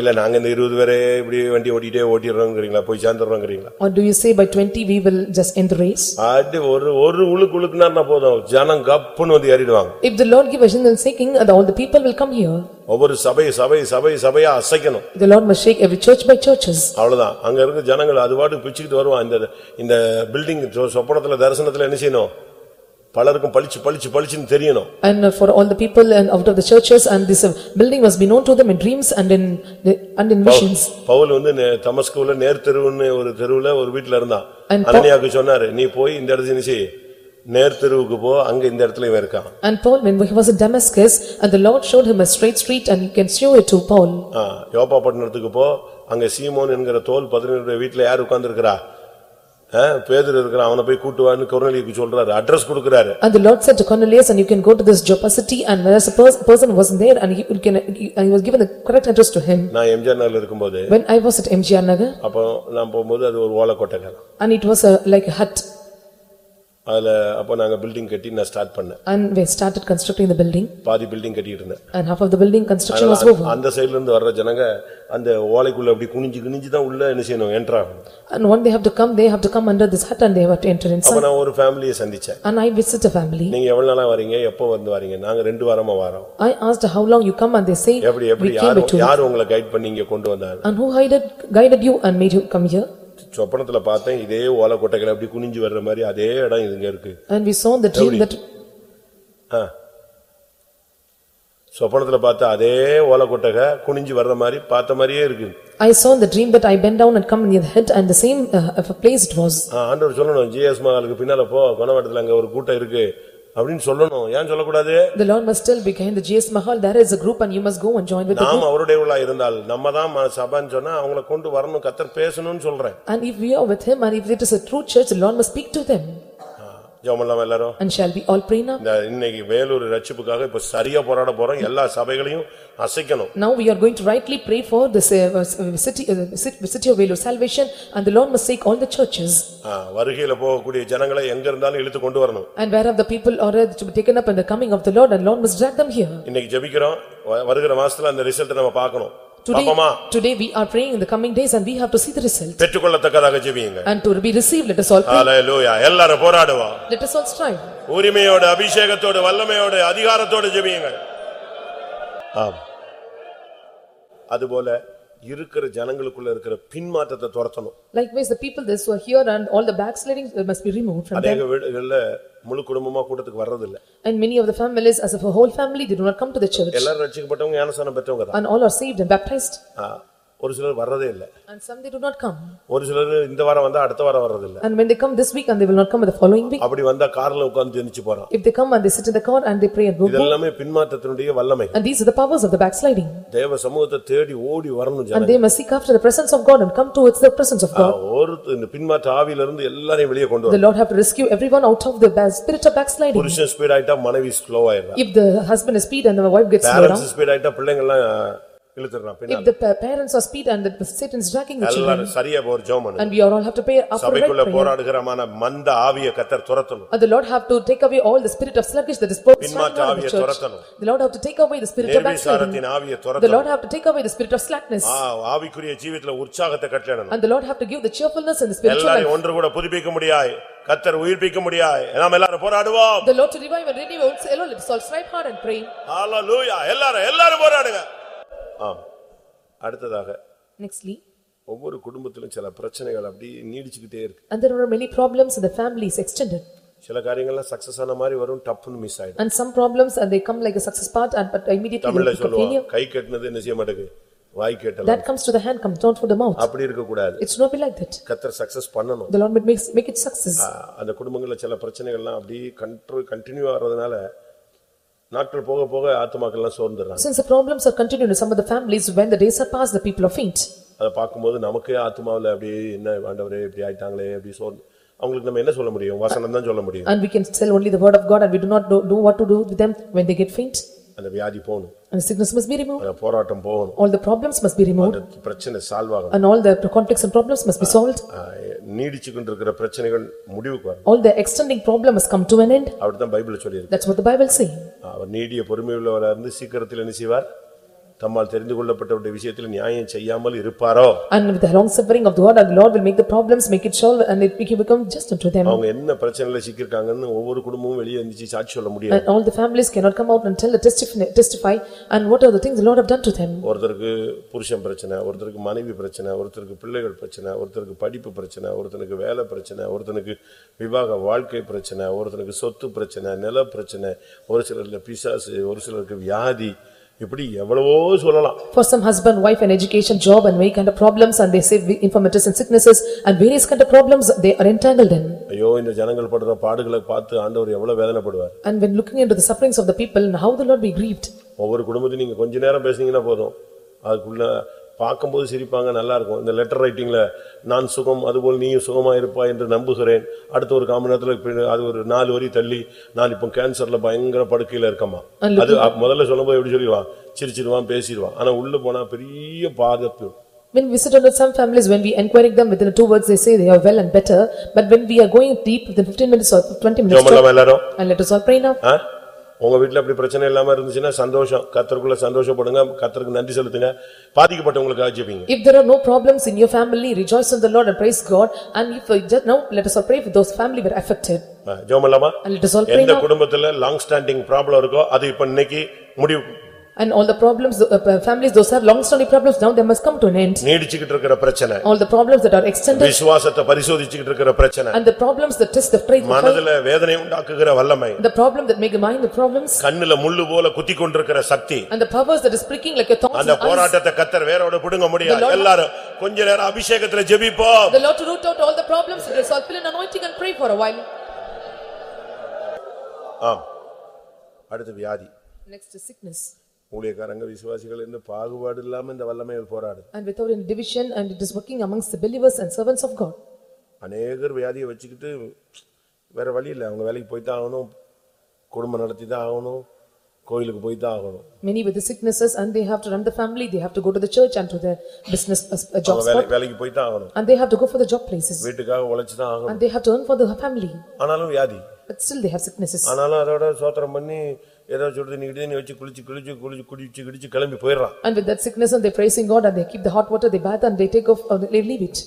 இல்ல நாங்க இந்த இருபது பேரே இப்படி வண்டி ஓட்டிட்டே ஓட்டிடுறோங்கிறீங்களா? போய் சேர்ந்துடுறோங்கிறீங்களா? Or do you say by twenty we will just end the race? அது ஒரு ஒரு உழுக்கு உழுக்குனா போதும். ஜனம் கப்புன்னு வந்து ஏறிடுவாங்க. If the Lord give a general shaking, and all the people will come here. ஒவ்வொரு சபை சபை சபை சபையா அசைக்கணும். The Lord must shake every church by churches. அவ்வளவுதான். அங்க இருக்க ஜனங்கள் அது பாட்டு பிச்சுக்கிட்டு வருவான் இந்த இந்த பில்டிங் சொப்பனத்துல தரிசனத்துல என்ன செய்யணும்? பலருக்கும் பளிச்சு பளிச்சு பளிச்சுன்னு தெரியணும் And uh, for all the people and out of the churches and this uh, building must be known to them in dreams and in, and in visions. Pavul வந்து தமஸ்குல நேர் தெருவுன்னு ஒரு தெருவுல ஒரு வீட்டுல இருந்தான் அனனியாவுக்கு சொன்னாரு நீ போய் இந்த இடத்துல செய் நேர் தெருவுக்கு போ அங்க இந்த இடத்துல இவன் இருக்கான் And Paul, when he was in Damascus, and the Lord showed him a straight street and you can show it to Paul. ஆ, யோப்பா பட்டணத்துக்கு போ அங்க சீமோன் என்கிற தோல் பதினேழு வீட்டுல யார் உட்கார்ந்திருக்கிறா ஆ, பேதுரு இருக்கிறான் அவனை போய் கூட்டுவான்னு கொர்நேலியுக்கு சொல்றாரு அட்ரஸ் கொடுக்கறாரு And the Lord said to Cornelius, and you can go to this Joppa city and there's a pers- person wasn't there and he can, and he was given the correct address to him. நான் எம்ஜிஆர் நகர்ல இருக்கும்போது When I was at MGR Nagar அப்போ நான் போகும்போது அது ஒரு ஓலை கொட்டைக்காரன் and it was a, like a hut அதுல அப்போ நாங்க பில்டிங் கட்டி நான் ஸ்டார்ட் பண்ணேன் and we started constructing the building பாதி பில்டிங் கட்டிட்டு இருந்தேன் and half of the building construction was over. அந்த சைடுல இருந்து வர்ற ஜனங்க அந்த ஓலைக்குள்ள அப்படி குனிஞ்சு குனிஞ்சு தான் உள்ள என்ன செய்யணும் என்ட்ரு ஆகணும் And when they have to come, they have to come under this hut and they have to enter அப்ப inside. நான் ஒரு ஃபேமிலியை சந்திச்சேன் And I visit a family. நீங்க எவ்வளவு நாளா வரீங்க எப்போ வந்து வரீங்க நாங்க ரெண்டு வாரமா வரோம் I asked how long you come and they say, எப்படி எப்படி யாரு. யாரு உங்களை கைட் பண்ணி இங்க கொண்டு வந்தாங்க And who guided, guided you and made you come here? சொப்பனத்துல பார்த்தேன் இதே ஓலை கொட்டைகள் அப்படி குனிஞ்சு வர்ற மாதிரி அதே இடம் இதுங்க இருக்கு And we saw the dream that. சொப்பனத்துல பார்த்த அதே ஓலை கொட்டகை குனிஞ்சு வர்ற மாதிரி பார்த்த மாதிரியே இருக்கு I saw in the dream that I bent down and come near the head and the same uh, of a place it was. ஆண்டவர் சொல்லணும் ஜிஎஸ் மகாலுக்கு பின்னால போ குணவட்டத்துல அங்க ஒரு கூட்டம் இருக்கு அப்படின்னு சொல்லணும் ஏன் சொல்லக்கூடாது The Lord must still behind the GS Mahal, there is a group and you must go and join with the group. நாம் அவருடைய உள்ளா இருந்தால் நம்ம தான் ம- சபைன்னு சொன்னா அவங்கள கொண்டு வரணும் கத்தர் பேசணும்னு சொல்றேன் And if we are with him and if it is a true church, the Lord must speak to them. ஜோமெல்லாம் எல்லாரும் And shall we all pray now? இந்த இன்னைக்கு வேலூர் ரட்சிப்புக்காக இப்ப சரியா போராட போறோம் எல்லா சபைகளையும் அசைக்கணும் Now we are going to rightly pray for this uh, uh, city, uh, cit- city of Vellore salvation and the Lord must take all the churches. ஆ, வருகையில போகக்கூடிய ஜனங்களை எங்க இருந்தாலும் இழுத்து கொண்டு வரணும் And wherever the people are uh, to be taken up in the coming of the Lord and Lord must drag them here. இன்னைக்கு ஜெபிக்கிறோம் வ- வருகிற மாசத்துல அந்த ரிசல்ட் நம்ம பார்க்கணும் Today, today we are praying in the coming days and we have to see the result. பெற்றுக்கொள்ளத்தக்கதாக ஜெபியுங்க And to be received, let us all pray, ஹalleluya எல்லாரும் போராடுவோம் let us all strive. உரிமையோடு அபிஷேகத்தோடு வல்லமையோடு அதிகாரத்தோடு ஜெபியுங்க ஆம் அதுபோல இருக்கிற ஜனங்களுக்குள்ள இருக்கிற பின்மாற்றத்தை துரத்தணும் Likewise, the people this who are here and all the backsliding uh, must be removed from them. அநேக வீடுகள்ல முழு குடும்பமா கூட்டத்துக்கு வர்றதில்ல And many of the families, as of a whole family, they do not come to the church. எல்லாரும் ரட்சிக்கப்பட்டவங்க ஞானஸ்தானம் பெற்றவங்க தான் And all are saved and baptized. ஆ, ஒரு சிலர் வர்றதே இல்ல And some they do not come. ஒரு சிலர் இந்த வாரம் வந்தா அடுத்த வாரம் வர்றதில்ல And when they come this week and they will not come the following week. அப்படி வந்தா கார்ல உட்கார்ந்து திணிச்சு போறான் If they come and they sit in the car and they pray and go home. இதெல்லாமே பின்மாற்றத்தினுடைய வல்லமை And these are the powers of the backsliding. தேவ சமூகத்தை தேடி ஓடி வரணும் And ஜனங்க they must seek after the presence of God and come towards the presence of ah, God. ஒரு இந்த பின்மாற்ற ஆவியில இருந்து எல்லாரையும் வெளியே கொண்டு The வரணும் Lord have to rescue everyone out of the ba- spirit of backsliding. புருஷன் ஸ்பீட் ஆயிட்டா மனைவி ஸ்லோ ஆயிடுறா If the husband is speed and the wife gets slow parents down. Speed ஆயிட்டா பிள்ளைங்க எல்லாம் இழுத்துறான் If பின்னால the pa- parents are speed and the Satan is dragging the children. எல்லாரும் சரியா ஒரு ஜோம் பண்ணு And we all have to pay after right சபைக்குள்ள prayer. போராடுகிறமான மந்த ஆவிய கத்தர் துரத்தணும் And the Lord have to take away all the spirit of sluggish that is standing பின்மாற்ற out of ஆவியை the church. துரத்தணும். The Lord have to take away the spirit of backsliding. நிர்விசாரத்தின் ஆவிய The துரத்தணும் Lord have to take away the spirit of slackness. ஆ, ஆவிக்குரிய ஜீவித்துல உற்சாகத்தை கட்டணும் And the Lord have to give the cheerfulness and the spiritual எல்லாரையும் life. ஒன்று கூட புதுப்பிக்க முடியாய் கத்தர் உயிர்ப்பிக்க முடியாய் நாம் எல்லாரும் போராடுவோம் The Lord to revive and renew also, alone, let us all strive hard and pray. ஹalleluya எல்லாரும் எல்லாரும் போராடுங்க ஆம் அடுத்ததாக Nextly, ஒவ்வொரு குடும்பத்திலும் சில பிரச்சனைகள் அப்படி நீடிச்சுக்கிட்டே இருக்கு and there are many problems in the families extended. சில காரியங்கள்லாம் சக்சஸ் ஆன மாதிரி வரும் டப்புன்னு மிஸ் ஆயிடும் And some problems and they come like a success part and but immediately தமிழ்ல they become சொல்லுவோம் failure. கை கட்டினது என்ன செய்ய மாட்டேங்குது வாய் கேட்டலாம் That comes to the hand, comes down for the mouth. அப்படி இருக்க கூடாது It's not be like that. கத்தர் சக்சஸ் பண்ணணும் The Lord will make, make it success. ஆ, அந்த குடும்பங்கள்ல சில பிரச்சனைகள்லாம் அப்படி கண்ட்ரோல் கண்டினியூ ஆகிறதுனால நாட்கள் போக போக ஆத்துமாக்கள்லாம் சோர்ந்துடுறாங்க Since the problems are continuing in some of the families, when the days are passed, the people are faint. அதை பார்க்கும்போது நமக்கே ஆத்துமாவில் அப்படியே என்ன ஆண்டவரே இப்படி ஆயிட்டாங்களே இப்படி சோர்ந்து அவங்களுக்கு நம்ம என்ன சொல்ல முடியும் வசனம் தான் சொல்ல முடியும் And we can tell only the word of God and we do not know know what to do with them when they get faint. அந்த வியாதி போகணும் And the sickness must be removed. அந்த போராட்டம் போகணும் All the problems must be removed அந்த பிரச்சனை solve ஆகணும் and all the conflicts and problems must be solved. நீடிச்சுக்கிட்டு இருக்கிற பிரச்சனைகள் முடிவுக்கு வரணும் All the extending problem must come to an end. அப்படித்தான் பைபிள் சொல்லியிருக்கு That's what the Bible say. அவர் நீடிய பொறுமை உள்ளவராக இருந்து சீக்கிரத்தில் என்ன செய்வார் தம்மால் தெரிந்து கொள்ளப்பட்டவருடைய விஷயத்தில் நியாயம் செய்யாமல் இருப்பாரோ And with the long suffering of the word, and the Lord will make the problems, make it solve and it will become just unto them. அவங்க என்ன பிரச்சனையில சிக்கிருக்காங்கன்னு ஒவ்வொரு குடும்பமும் வெளியே இருந்துச்சு சாட்சி சொல்ல முடியாது And all the families cannot come out and tell, testify, testify and what are the things the Lord have done to them. ஒருத்தருக்கு புருஷன் பிரச்சனை ஒருத்தருக்கு மனைவி பிரச்சனை ஒருத்தருக்கு பிள்ளைகள் பிரச்சனை ஒருத்தருக்கு படிப்பு பிரச்சனை ஒருத்தனுக்கு வேலை பிரச்சனை ஒருத்தனுக்கு விவாக வாழ்க்கை பிரச்சனை ஒருத்தனுக்கு சொத்து பிரச்சனை நில பிரச்சனை ஒரு சிலருக்கு பிசாசு ஒரு சிலருக்கு வியாதி இப்படி எவ்வளவோ சொல்லலாம் For some husband, wife and education, job and many kind of problems and they say infirmities and sicknesses and various kind of problems they are entangled in. ஐயோ இந்த ஜனங்கள் படுற பாடுகளை பார்த்து ஆண்டவர் எவ்வளவு வேதனைப்படுவார் And when looking into the sufferings of the people and how the Lord be grieved. ஒவ்வொரு குடும்பத்தையும் நீங்க கொஞ்ச நேரம் பேசுனீங்கன்னா போதும் அதுக்குள்ள பார்க்கும்போது சிரிப்பாங்க நல்லா இருக்கும் இந்த லெட்டர் ரைட்டிங்ல நான் சுகம் அதுபோல் நீயும் சுகமா இருப்பாய் என்று நம்புகிறேன் அடுத்த ஒரு காம நேரத்துல அது ஒரு நாலு வரி தள்ளி நான் இப்போ கேன்சர்ல பயங்கர படுக்கையில இருக்கமா அது முதல்ல சொல்லும்போது எப்படி சொல்லிடுவான் சிரிச்சிடுவான் பேசிடுவான் ஆனா உள்ள போனா பெரிய பாதப்பு When we visit under some families, when we inquiring them within two words, they say they are well and better. But when we are going deep within fifteen minutes or twenty minutes. ஜோமல்லாம எல்லாரும் And let us all pray now. ஆ? உங்க வீட்டுல அப்படி பிரச்சனை இல்லாம இருந்துச்சுன்னா சந்தோஷம் கத்தருக்குள்ள சந்தோஷப்படுங்க கத்தருக்கு நன்றி செலுத்துங்க பாதிக்கப்பட்டவங்களுக்கு ஆஜிப்பீங்க If there are no problems in your family, rejoice in the Lord and praise God. And if, uh, just now, let us all pray for those family were affected. ஜோமல்லாமா And let us all pray எந்த now. குடும்பத்துல long standing problem இருக்கோ அது இப்ப இன்னைக்கு முடிவு And all the problems, uh, uh, families, those have long-standing problems, now they must come to an end. நீடிச்சுக்கிட்டு இருக்கிற பிரச்சனை All the problems that are extended விசுவாசத்தை பரிசோதிச்சுக்கிட்டு இருக்கிற பிரச்சனை and the problems that test the faith. மனதுல வேதனை உண்டாக்குகிற வல்லமை The problem that make the mind the problems கண்ணுல முள்ளு போல குத்தி கொண்டிருக்கிற சக்தி and the powers that is pricking like a thorn. அந்த போராட்டத்தை கத்தர் வேரோட பிடுங்க முடியாது எல்லாரும் கொஞ்ச நேரம் அபிஷேகத்துல ஜெபிப்போம் The Lord to root out all the problems, let us all fill in anointing and pray for a while. ஆம் அடுத்து வியாதி Next is sickness. ஊழியக்காரங்க விசுவாசிகள் என்று பாகுபாடு இல்லாம இந்த வல்லமையில் போராடு And without any division and it is working amongst the believers and servants of God. அநேகர் வியாதியை வச்சுக்கிட்டு வேற வழி இல்லை அவங்க வேலைக்கு போய்தான் ஆகணும் குடும்பம் நடத்தி தான் ஆகணும் கோயிலுக்கு போய்தான் ஆகணும் Many with the sicknesses and they have to run the family, they have to go to the church and to the business uh, uh, job spot. வேலைக்கு போய்தான் ஆகணும் And they have to go for the job places. வீட்டுக்காக உழைச்சு தான் ஆகணும் And they have to earn for the family. ஆனாலும் வியாதி But still they have sicknesses. ஆனாலும் அதோட சோத்திரம் பண்ணி ஏதோ சுடுது நீ நீ வச்சு குளிச்சு குளிச்சு குளிச்சு குடிச்சு கிடிச்சு கிளம்பி போயிடுறான் And with that sickness and they praising God and they keep the hot water, they bath and they take off, or they leave it.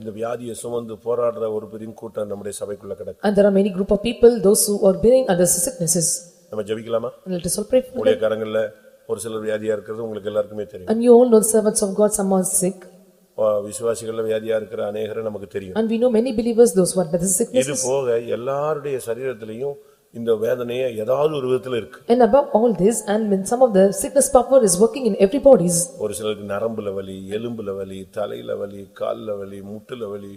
இந்த வியாதியை சுமந்து போராடுற ஒரு பெரிய கூட்டம் நம்முடைய சபைக்குள்ள கிடக்கு And there are many group of people, those who are bearing other sicknesses. நம்ம ஜெபிக்கலாமா let us all pray for. ஊழியக்காரங்கள்ல ஒரு சிலர் வியாதியா இருக்கிறது உங்களுக்கு எல்லாருக்குமே தெரியும் And you all know servants of God, some are sick. ஆஹ் விசுவாசிகள்ல வியாதியா இருக்கிற அநேகரை நமக்கு தெரியும் And we know many believers, those who are with the இது. போக எல்லாருடைய சரீரத்திலையும் இந்த வேதனையே ஏதாவது ஒரு விதத்துல இருக்கு And above all this, and when some of the sickness power is working in every bodies. ஒரு சிலருக்கு நரம்புல வலி எலும்புல வலி தலையில வலி கால்ல வலி முட்டுல வலி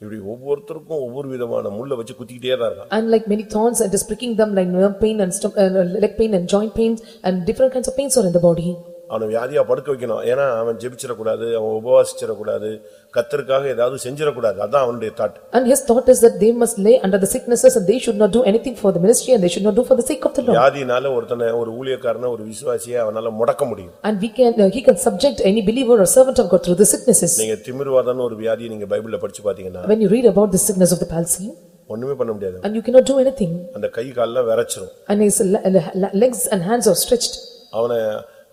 இப்படி ஒவ்வொருத்தருக்கும் ஒவ்வொரு விதமான முள்ள வச்சு குத்திக்கிட்டே தான் இருக்கான் And like many thorns, it is pricking them like nerve pain and stom- uh, leg pain and joint pains and different kinds of pains are in the body. அவனை வியாதியா படுக்க வைக்கணும் ஏன்னா அவன் ஜெபிச்சிடக்கூடாது அவன் உபவாசிச்சிடக்கூடாது கத்தருக்காக ஏதாவது செஞ்சிடக்கூடாது அதான் அவனுடைய thought And his thought is that they must lay under the sicknesses and they should not do anything for the ministry and they should not do for the sake of the Lord. வியாதினால ஒருத்தனை ஒரு ஊழியக்காரனை ஒரு விசுவாசியை அவனால முடக்க முடியும் And we can, uh, he can subject any believer or servant of God through the sicknesses. நீங்க திமிர்வாதம்னு ஒரு வியாதியை நீங்க பைபிள்ல படிச்சு பாத்தீங்கன்னா When you read about the sickness of the palsy, ஒண்ணுமே பண்ண முடியாது and you cannot do anything, அந்த கை கால்லாம் விரைச்சிரும் and his le- le- le- legs and hands are stretched, அவனை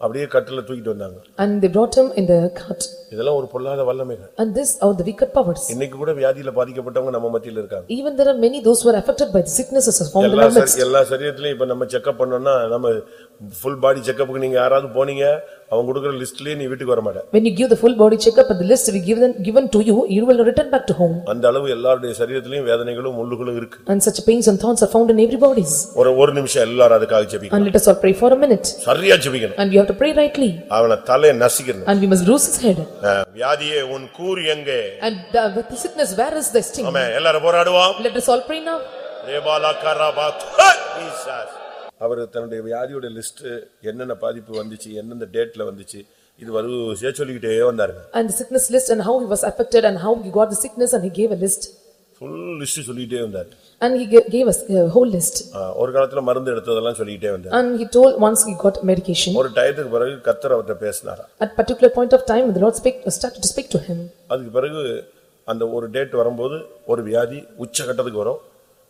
அப்படியே கட்டில தூக்கிட்டு வந்தாங்க and they brought him in the cart. இதெல்லாம் ஒரு பொல்லாத வல்லமைகள் And this are the wicked powers. இன்னைக்கு கூட வியாதியில பாதிக்கப்பட்டவங்க நம்ம மத்தியில இருக்காங்க Even there are many those who are affected by the sicknesses found in our midst. எல்லா சரீரத்திலயும் இப்ப நம்ம செக்அப் பண்ணோம்னா நம்ம ஃபுல் பாடி செக்கப்புக்கு நீங்க யாராவது போனீங்க அவன் கொடுக்குற லிஸ்ட்லயே நீ வீட்டுக்கு வர மாட்ட When you give the full body checkup and the list be given, given to you, you will return back to home. அந்த அளவு எல்லாருடைய சரீரத்திலயும் வேதனைகளும் முள்ளுகளும் இருக்கு And such pains and thorns are found in every bodies. ஒரு ஒரு நிமிஷம் எல்லாரும் அதுக்காக ஜெபிக்கணும் And let us all pray for a minute. சரியா ஜெபிக்கணும் And we have to pray rightly. அவனை தலையை நசிக்கணும் And we must bruise his head. வியாதியே உன் கூறு எங்கே And the the sickness, where is the sting? ஆமே எல்லாரும் போராடுவோம் Let us all pray now. ரேபாலா கராபா. ஹே! ஜீசஸ். அவர் தன்னுடைய வியாதியோட லிஸ்ட் என்னென்ன பாதிப்பு வந்துச்சு எந்தெந்த டேட்ல வந்துச்சு இது வரிசையா சொல்லிக்கிட்டே வந்தாருங்க And the sickness list and how he was affected and how he got the sickness and he gave a list. Full list சொல்லிக்கிட்டே வந்தாரு And he ga- gave us a whole list. ஆ, ஒரு காலத்துல மருந்து எடுத்ததெல்லாம் சொல்லிக்கிட்டே வந்தாரு And he told once he got medication. ஒரு டயத்துக்கு பிறகு கத்தர் அவர்கிட்ட பேசினாரா At particular point of time, the Lord spake, started to speak to him. அதுக்கு பிறகு அந்த ஒரு டேட் வரும்போது ஒரு வியாதி உச்சகட்டத்துக்கு வரும்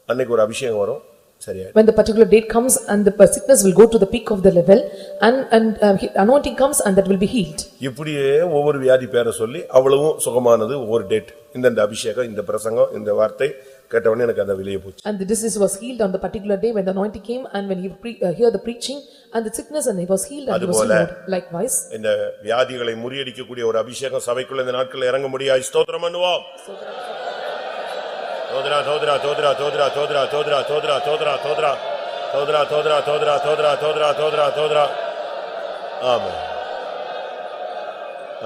அன்னைக்கு ஒரு அபிஷேகம் வரும் சரியாயிடும் When the particular date comes and the sickness will go to the peak of the level and, and uh, anointing comes and that will be healed. இப்படியே ஒவ்வொரு வியாதி பேரை சொல்லி அவ்வளவும் சுகமானது ஒவ்வொரு டேட் இந்த இந்த அபிஷேகம் இந்த பிரசங்கம் இந்த வார்த்தை கேட்டவொடனே எனக்கு அந்த வெளியே போச்சு And the disease was healed on the particular day when the anointing came and when he pre- uh, heard the preaching and the sickness and he was healed and he was healed. Likewise, இந்த வியாதிகளை முறியடிக்கக்கூடிய ஒரு அபிஷேகம் சபைக்குள்ள இந்த நாட்களில் இறங்க முடியாது ஸ்தோத்திரம் பண்ணுவோம் தோதரா தோதரா தோதரா தோதரா தோதரா தோதரா தோதரா தோதரா தோதரா தோதரா தோதரா தோதரா தோதரா தோதரா தோதரா தோதரா ஆமா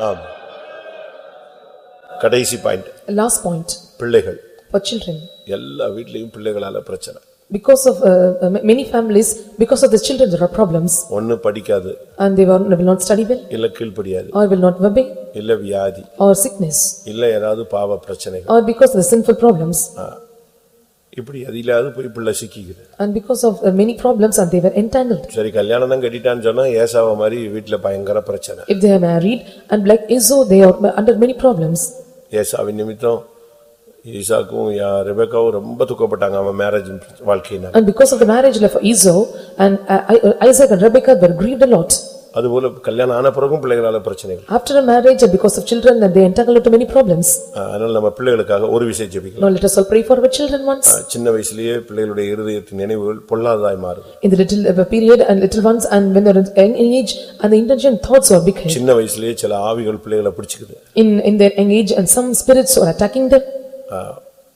ஆமா கடைசி பாயிண்ட் last point பிள்ளைகள் for children. எல்லா வீட்லயும் பிள்ளைகளால பிரச்சனை Because of uh, uh, many families, because of the children there are problems ஒண்ணு படிக்காது and they were- will not study well இல்ல கீழ்ப்படியாது or will not obey இல்ல வியாதி or sickness இல்ல ஏதாவது பாவ பிரச்சனைகள் or because of the sinful problems இப்படி அதிலாவது போய் பிள்ளை சிக்கிக்குது and because of uh, many problems and they were entangled. சரி கல்யாணம் தான் கட்டிட்டான்னு சொன்னா ஏசாவ மாதிரி வீட்டுல பயங்கர பிரச்சனை If they are married and like Esau, they are under many problems. ஏசாவின் நிமித்தம் ஈசாக்கும் யா- ரெபெக்காவும் ரொம்ப துக்கப்பட்டாங்க அவன் மேரேஜ் வாழ்க்கையினால And because of the marriage life of Esau and uh, I- Isaac and Rebekah were grieved a lot. அதுபோல கல்யாணம் ஆன பிறகும் பிள்ளைகளால பிரச்சனைகள் After a marriage and because of children and they entangled into many problems. அதனால நம்ம பிள்ளைகளுக்காக ஒரு விஷயம் ஜெபிக்கலாம் Now let us all pray for our children once. சின்ன வயசுலயே பிள்ளைகளுடைய இருதயத்தின் நினைவுகள் பொல்லாததாய் மாறுது In the little uh, period and little ones and when they are in young age and the intention thoughts are become. சின்ன வயசுலயே சில ஆவிகள் பிள்ளைகளை பிடிச்சுக்குது In in their young age and some spirits are attacking them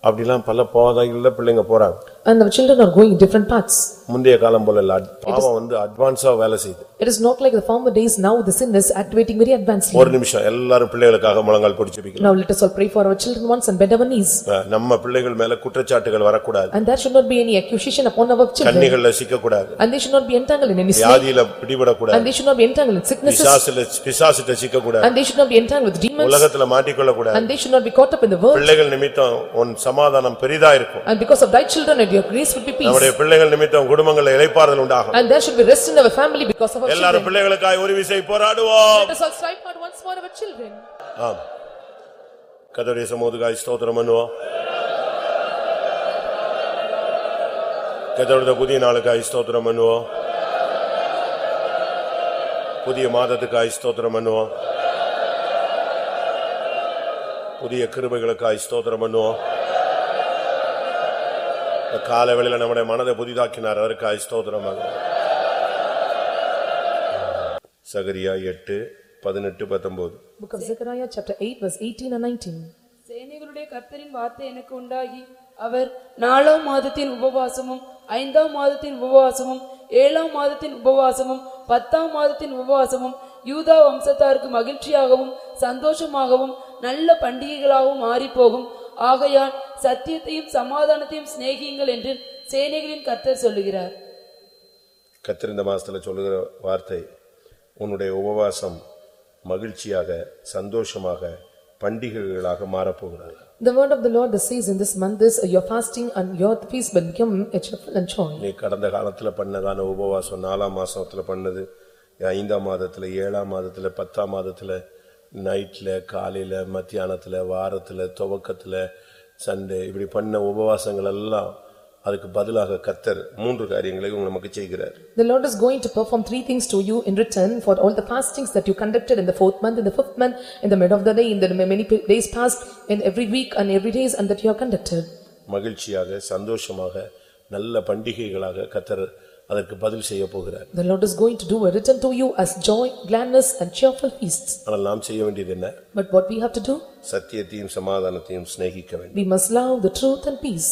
அப்படிலாம் பல பாதைகள்ல பிள்ளைங்க போறாங்க and our children are going different paths. முந்தைய காலம் போல இல்ல அட்- பாவம் வந்து அட்வான்ஸா வேலை செய்யுது It is not like the former days, now the sin is activating very advancedly. ஒரு நிமிஷம் எல்லாரும் பிள்ளைகளுக்காக முழங்கால் பிடிச்சு ஜெபிக்கலாம் Now let us all pray for our children once and bend our knees. ஆ, நம்ம பிள்ளைகள் மேல குற்றச்சாட்டுகள் வரக்கூடாது And there should not be any accusation upon our children. கண்ணிகள்ல சிக்கக்கூடாது And they should not be entangled in any sin. வியாதியில பிடிபடக்கூடாது And they should not be entangled in sicknesses. பிசாசுல பிசாசிட்ட சிக்கக்கூடாது And they should not be entangled with demons. உலகத்துல மாட்டிக்கொள்ளக்கூடாது And they should not be caught up in the world. பிள்ளைகள் நிமித்தம் உன் சமாதானம் பெரிதா இருக்கும் And because of thy children and your grace would be peace. நம்முடைய பிள்ளைகள் நிமித்தம் குடும்பங்களை இளைப்பாறுதல் உண்டாகும். And there should be rest in our family because of our எல்லாரும் children. பிள்ளைகளுக்காக ஒரு விசை போராடுவோம். Let us all strive hard once for our children. ஆம். கதடைய சமூகத்துக்காய் ஸ்தோத்திரம் பண்ணுவோம். கதவுடைய புதிய நாளுக்காய் ஸ்தோத்திரம் பண்ணுவோம். புதிய மாதத்துக்காய் ஸ்தோத்திரம் பண்ணுவோம். புதிய கிருபைகளுக்காய் ஸ்தோத்திரம் பண்ணுவோம். இந்த காலவேளையில நம்முடைய மனதை புதிதாக்கினார். அதற்காய் ஸ்தோத்திரம் பண்ணுவோம் சகரியா எட்டு பதினெட்டு பத்தொன்பது. Book of Zechariah, chapter 8, verse 18 and 19. சேனைகளுடைய கர்த்தரின் வார்த்தை எனக்கு உண்டாகி. அவர் நாலாம் மாதத்தின் உபவாசமும் ஐந்தாம் மாதத்தின் உபவாசமும் ஏழாம் மாதத்தின் உபவாசமும் பத்தாம் மாதத்தின் உபவாசமும் யூதா வம்சத்தாருக்கு மகிழ்ச்சியாகவும் சந்தோஷமாகவும் நல்ல பண்டிகைகளாகவும் மாறிப்போகும். ஆகையால் சத்தியத்தையும் சமாதானத்தையும் சிநேகியுங்கள் என்று சேனைகளின் கர்த்தர் சொல்லுகிறார் கர்த்தர் இந்த மாசத்துல சொல்லுகிற வார்த்தை உன்னுடைய உபவாசம் மகிழ்ச்சியாக சந்தோஷமாக பண்டிகைகளாக மாறப்போகிறது The word of the Lord that says in this month is, your fasting and your feast will become a cheerful and joy. நீ கடந்த காலத்துல பண்ணதான உபவாசம் நாலாம் மாசத்துல பண்ணது ஐந்தாம் மாதத்துல ஏழாம் மாதத்துல பத்தாம் மாதத்துல நைட்ல காலையில மத்தியானத்துல வாரத்துல துவக்கத்துல சண்டே இப்படி பண்ண உபவாசங்கள் எல்லாம் அதுக்கு பதிலாக கர்த்தர் மூன்று காரியங்களை நமக்கு செய்கிறார் The Lord is going to perform three things to you in return for all the fastings that you conducted in the fourth month, in the fifth month, in the mid of the day, in the many days past, in every week and every days and that you have conducted. மகிழ்ச்சியாக சந்தோஷமாக நல்ல பண்டிகைகளாக கர்த்தர் அதற்கு பதில் செய்ய போகிறார் The Lord is going to do a return to you as joy, gladness and cheerful feasts. ஆனால் நாம் செய்ய வேண்டியது என்ன But what we have to do? சத்தியத்தையும் சமாதானத்தையும் சிநேகிக்க வேண்டும் We must love the truth and peace.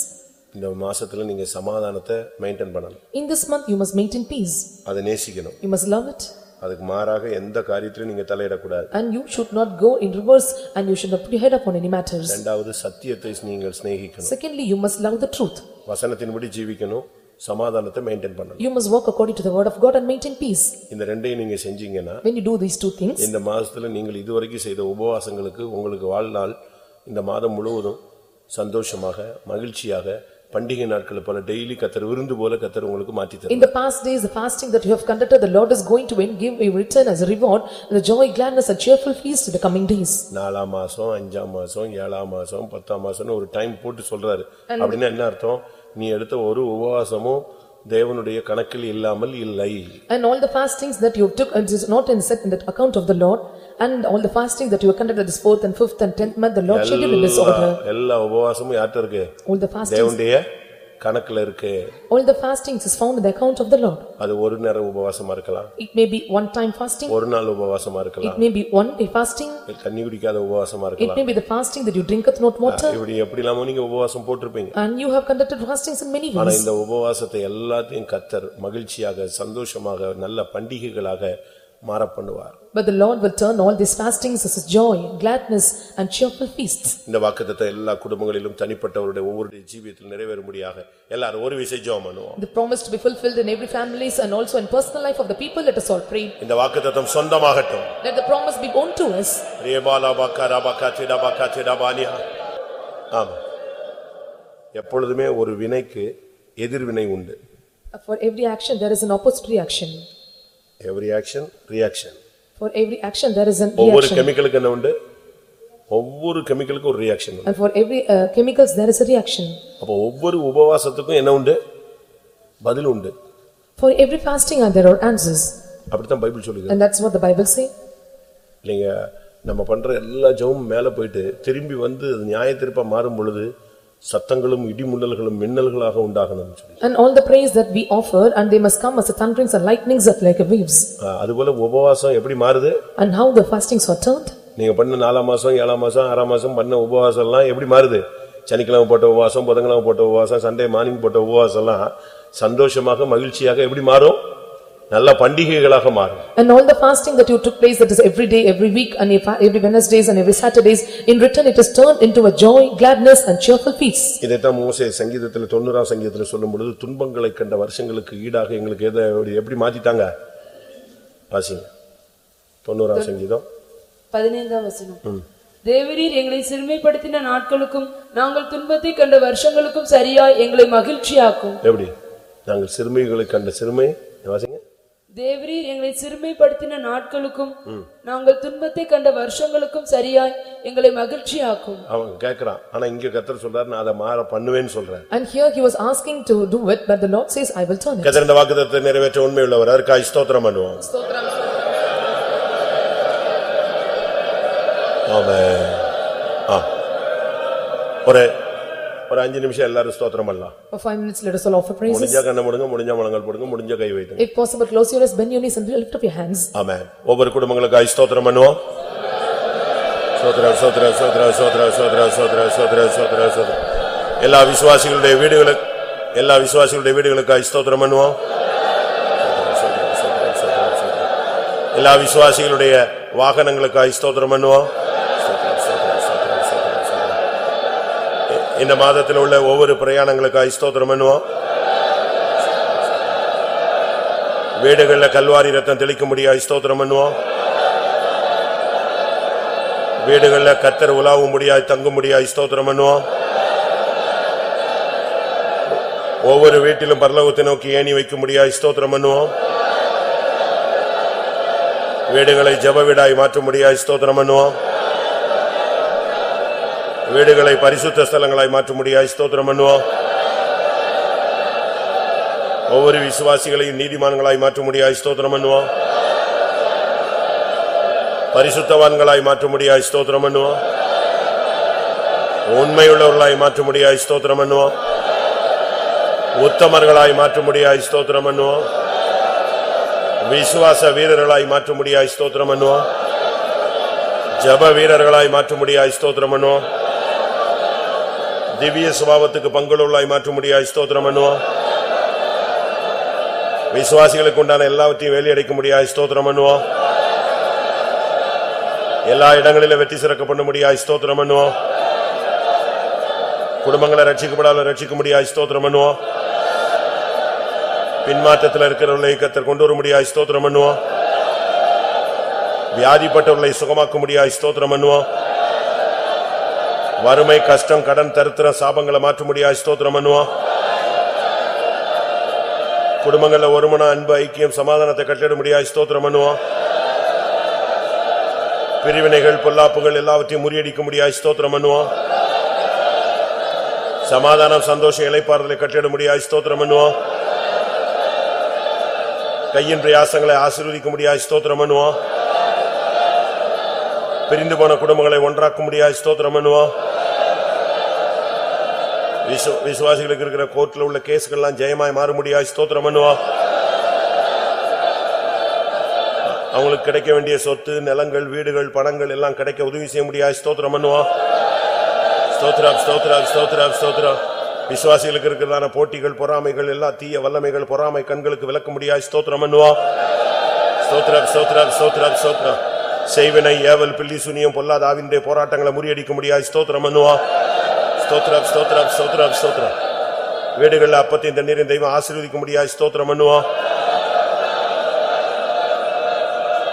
இந்த மாசத்துல நீங்க சமாதானத்தை மெயின்டைன் பண்ணணும் In this month you must maintain peace. அதை நேசிக்கணும் You must love it. அதுக்கு மாறாக எந்த காரியத்திலும் நீங்க தலையிடக்கூடாது And you should not go in reverse and you should not put your head upon any matters. இரண்டாவது சத்தியத்தை நீங்கள் சிநேகிக்கணும் Secondly, you must love the truth. வசனத்தின்படி ஜீவிக்கணும் சமாதானத்தை மெயின்டைன் பண்ணணும் You must walk according to the word of God and maintain peace. இந்த ரெண்டையும் நீங்க செஞ்சீங்கன்னா When you do these two things, இந்த மாதத்துல நீங்கள் இதுவரைக்கும் செய்த உபவாசங்களுக்கு உங்களுக்கு வாழ்நாள் இந்த மாதம் முழுவதும் சந்தோஷமாக மகிழ்ச்சியாக பண்டிகை நாட்கள் போல டெய்லி கத்தர் விருந்து போல கத்தர் உங்களுக்கு மாற்றி தரும் in the past days, the fasting that you have conducted, the Lord is going to give a return as a reward, the joy, gladness and cheerful feast in the coming days. நாலாம் மாசம் அஞ்சாம் மாசம் ஏழாம் மாசம் பத்தாம் மாசம்னு ஒரு time போட்டு சொல்றாரு அப்படின்னா என்ன அர்த்தம் நீ எடுத்த ஒரு உபவாசமும் தேவனுடைய கணக்கில் இல்லாமல் இல்லை And all the fastings that you took, it is not in set in the account of the Lord, and all the fasting that you conducted this fourth and fifth and tenth month, the Lord scheduled in this எல்லா- order. எல்லா உபவாசமும் யார்கிட்ட இருக்கு All the fastings, தேவனுடைய கணக்குல இருக்கு all the fastings is found in the account of the Lord. அது ஒரு நேரம் உபவாசமா இருக்கலாம் It may be one time fasting, ஒரு நாள் உபவாசமா இருக்கலாம் it may be one day fasting, தண்ணி குடிக்காத உபவாசமா it இருக்கலாம் may be the fasting that you drinketh not water, இப்படி எப்படி இல்லாம நீங்க உபவாசம் போட்டிருப்பீங்க and you have conducted fastings in many ஆனா ways. இந்த உபவாசத்தை எல்லாத்தையும் கத்தர் மகிழ்ச்சியாக சந்தோஷமாக நல்ல பண்டிகைகளாக மாற பண்ணுவார் But the Lord will turn all these fastings as joy, gladness and cheerful feasts. இந்த வாக்குத்தத்தம் எல்லா குடும்பங்களிலும் தனிப்பட்டவருடைய ஒவ்வொருடைய ஜீவியத்தில் நிறைவேறும்படியாக எல்லாரும் ஒரு விசை ஜெபம் பண்ணுவோம் The promise to be fulfilled in every families and also in personal life of the people, let us all pray. இந்த வாக்குத்தத்தம் சொந்தமாகட்டும் Let the promise be owned to us. ரேபாலா பாக்கா ராபாக்கா திடாபாக்கா திடாபானியா ஆமா எப்பொழுதுமே ஒரு வினைக்கு எதிர்வினை உண்டு For every action, there is an opposite reaction. Every action reaction For every action, there is an ஒவ்வொரு reaction. கெமிக்கலுக்கு என்ன உண்டு ஒவ்வொரு கெமிக்கலுக்கும் ஒரு reaction And for every uh, chemicals, there is a reaction. அப்போ ஒவ்வொரு உபவாசத்துக்கும் என்ன உண்டு பதில் உண்டு For every fasting, uh, there are answers. அப்படித்தான் பைபிள் சொல்லுது And that's what the Bible say. இல்லைங்க நம்ம பண்ற எல்லா ஜெபமும் மேல போயிட்டு திரும்பி வந்து அது நியாயத்திருப்பா மாறும் பொழுது சத்தங்களும் இடிமுன்னல்களும் மின்னல்களாக உண்டாகணும்னு சொல்லி And all the praise that we offer, and they must come as the thunderings and lightnings of like a waves. அதுபோல உபவாசம் எப்படி மாறுது And how the fastings are turned? நீங்க பண்ண நாலாம் மாசம் ஏழாம் மாசம் ஆறாம் மாசம் பண்ண உபவாசம் எல்லாம் எப்படி மாறுது சனிக்கிழமை போட்ட உபவாசம் புதன்கிழமை போட்ட உபவாசம் சண்டே மார்னிங் போட்ட உபவாசம் எல்லாம் சந்தோஷமாக மகிழ்ச்சியாக எப்படி மாறும் நல்ல பண்டிகைகளாக மாறும். And all the fasting that you took place, that is every day, every week, and every Wednesdays and every Saturdays, in return it is turned into a joy, gladness and cheerful feasts. இதைத்தான் மோசே சங்கீதத்துல தொண்ணூறாம் சங்கீதத்துல சொல்லும் பொழுது துன்பங்களை கண்ட வருஷங்களுக்கு ஈடாக எங்களுக்கு எதை எப்படி மாத்திட்டாங்க? வாசிங்க. தொண்ணூறாம் சங்கீதம். பதினைந்தாம் வசனம். தேவரீர் எங்களை சிறுமைப்படுத்தின நாட்களுக்கும் நாங்கள் துன்பத்தை கண்ட வருஷங்களுக்கும் சரியாய் எங்களை மகிழ்ச்சியாக்கும். எப்படி? நாங்கள் சிறுமைகளை கண்ட சிறுமை வாசிங்க. தேவரீர் எங்களை சிறுமைப்படுத்தின நாட்களுக்கும் நாங்கள் துன்பத்தை கண்ட வருஷங்களுக்கும் சரியாய் எங்களை மகிழ்ச்சியாக்கும் அவன் கேக்குறான் ஆனா இங்க கத்தர் சொல்றாரு நான் அதை மாற பண்ணுவேன்னு சொல்றேன் And here he was asking to do it, but the Lord says, "I will turn it." கத்தர் இந்த வாக்குத்தத்தை நிறைவேற்ற உண்மை உள்ளவர் அதற்காக ஸ்தோத்திரம் பண்ணுவோம் ஆமென். ஆ. ஒரு ஒரு அஞ்சு நிமிஷம் எல்லாரும் ஸ்தோத்திரம் பண்ணலாம் For five minutes, let us all offer praises. முடிஞ்சா கண்ணை முடுங்க முடிஞ்ச முழங்கால் போடுங்க முடிஞ்ச கை வைத்துங்க If possible, close your eyes, bend your knees and lift up your hands. ஆமென் ஒவ்வொரு குடும்பங்களுக்காக ஸ்தோத்திரம் பண்ணுவோம் சோத்ர சோத்ர சோத்ர சோத்ர சோத்ர சோத்ர சோத்ர சோத்ர சோத்ர எல்லா விசுவாசிகளுடைய வீடுகளுக்கு எல்லா விசுவாசிகளுடைய வீடுகளுக்காக ஸ்தோத்திரம் பண்ணுவோம். எல்லா விசுவாசிகளுடைய வாகனங்களுக்காக ஸ்தோத்திரம் பண்ணுவோம் இந்த மாதத்தில் உள்ள ஒவ்வொரு பிரயாணங்களுக்காக ஸ்தோத்திரம் பண்ணுவோம். வீடுகளில் கல்வாரி ரத்தம் தெளிக்க முடியாது ஸ்தோத்திரம் பண்ணுவோம். வீடுகளில் கத்தர் உலாவும் முடியாது தங்க முடியாது ஸ்தோத்திரம் பண்ணுவோம். ஒவ்வொரு வீட்டிலும் பரலோகத்தை நோக்கி ஏணி வைக்க முடியாது ஸ்தோத்திரம் பண்ணுவோம். வீடுகளை ஜப வீடாய் மாற்ற முடியாது ஸ்தோத்திரம் பண்ணுவோம். வீடுகளை பரிசுத்த ஸ்தலங்களாய் மாற்ற முடியாது ஸ்தோத்திரம் பண்ணுவோம். ஒவ்வொரு விசுவாசிகளையும் நீதிமான்களாய் மாற்ற முடியாது ஸ்தோத்திரம் பண்ணுவோம். பரிசுத்தவான்களாய் மாற்ற முடியாது ஸ்தோத்திரம் பண்ணுவோம். உண்மையுள்ளவர்களாய் மாற்ற முடியாது ஸ்தோத்திரம் பண்ணுவோம். உத்தமர்களாய் மாற்ற முடியாது ஸ்தோத்திரம் பண்ணுவோம். விசுவாச வீரர்களாய் மாற்ற முடியாது ஸ்தோத்திரம் பண்ணுவோம். ஜப வீரர்களாய் மாற்ற முடியாது ஸ்தோத்திரம் பண்ணுவோம். திவ்ய சுபாவத்துக்கு பங்குள்ளவர்களாய் மாற்ற முடியாது ஸ்தோத்திரம் பண்ணுவோம். விசுவாசிகளுக்கு உண்டான எல்லாவற்றையும் வேலையடைக்க முடியாது ஸ்தோத்திரம் பண்ணுவோம். எல்லா இடங்களிலும் வெற்றி சிறக்க பண்ண முடியாது ஸ்தோத்திரம் பண்ணுவோம். குடும்பங்களை ரட்சிக்கப்படாத ரட்சிக்க முடியாது ஸ்தோத்திரம் பண்ணுவோம். பின்மாற்றத்தில் இருக்கிறவர்களை இயக்கத்தில் கொண்டு வர முடியாது ஸ்தோத்திரம் பண்ணுவோம். வியாதிப்பட்டவர்களை சுகமாக்க முடியாது ஸ்தோத்திரம் பண்ணுவோம். வறுமை கஷ்டம் கடன் தருத்திரம் சாபங்களை மாற்ற முடியாது ஸ்தோத்திரம் பண்ணுவோம். குடும்பங்கள்ல ஒருமன அன்பு ஐக்கியம் சமாதானத்தை கட்டிட முடியாது ஸ்தோத்திரம் பண்ணுவோம். பிரிவினைகள் பொல்லாப்புகள் எல்லாவற்றையும் முறியடிக்க முடியாது ஸ்தோத்திரம் பண்ணுவோம். சமாதானம் சந்தோஷம் இலைப்பாறுதலை கட்டிட முடியாது ஸ்தோத்திரம் பண்ணுவோம். கையின் பிரயாசங்களை ஆசீர்வதிக்க முடியாது ஸ்தோத்திரம் பண்ணுவோம். பிரிந்து போன குடும்பங்களை ஒன்றாக்க முடியாது ஸ்தோத்திரம் பண்ணுவோம். விசுவாசிகளுக்கு இருக்கிற கோர்ட்ல உள்ள கேஸ்கள்லாம் ஜெயமாய் மாற முடியாது ஸ்தோத்திரம் பண்ணுவா. அவங்களுக்கு கிடைக்க வேண்டிய சொத்து நிலங்கள் வீடுகள் பணங்கள் எல்லாம் கிடைக்க உதவி செய்ய முடியாது ஸ்தோத்திரம் பண்ணுவா. ஸ்தோத்ரம் ஸ்தோத்ரம் ஸ்தோத்ரம் ஸ்தோத்ரா விசுவாசிகளுக்கு இருக்கிறதான போட்டிகள் பொறாமைகள் எல்லா தீய வல்லமைகள் பொறாமை கண்களுக்கு விளக்க முடியாது ஸ்தோத்திரம் பண்ணுவா. ஸ்தோத்ரம் ஸ்தோத்ரம் ஸ்தோத்ரம் ஸ்தோத்ரம் செய்வினை ஏவல் பில்லி சுனியம் பொல்லாத ஆவினுடைய போராட்டங்களை முறியடிக்க முடியாது ஸ்தோத்திரம் பண்ணுவா. ஸ்தோத்ரம் ஸ்தோத்ரம் ஸ்தோத்ரம் ஸ்தோத்ரம் வீடுகளில் அப்பத்தையும் தண்ணீரையும் தெய்வம் ஆசீர்வதிக்க முடியாது ஸ்தோத்திரம் பண்ணுவோம்.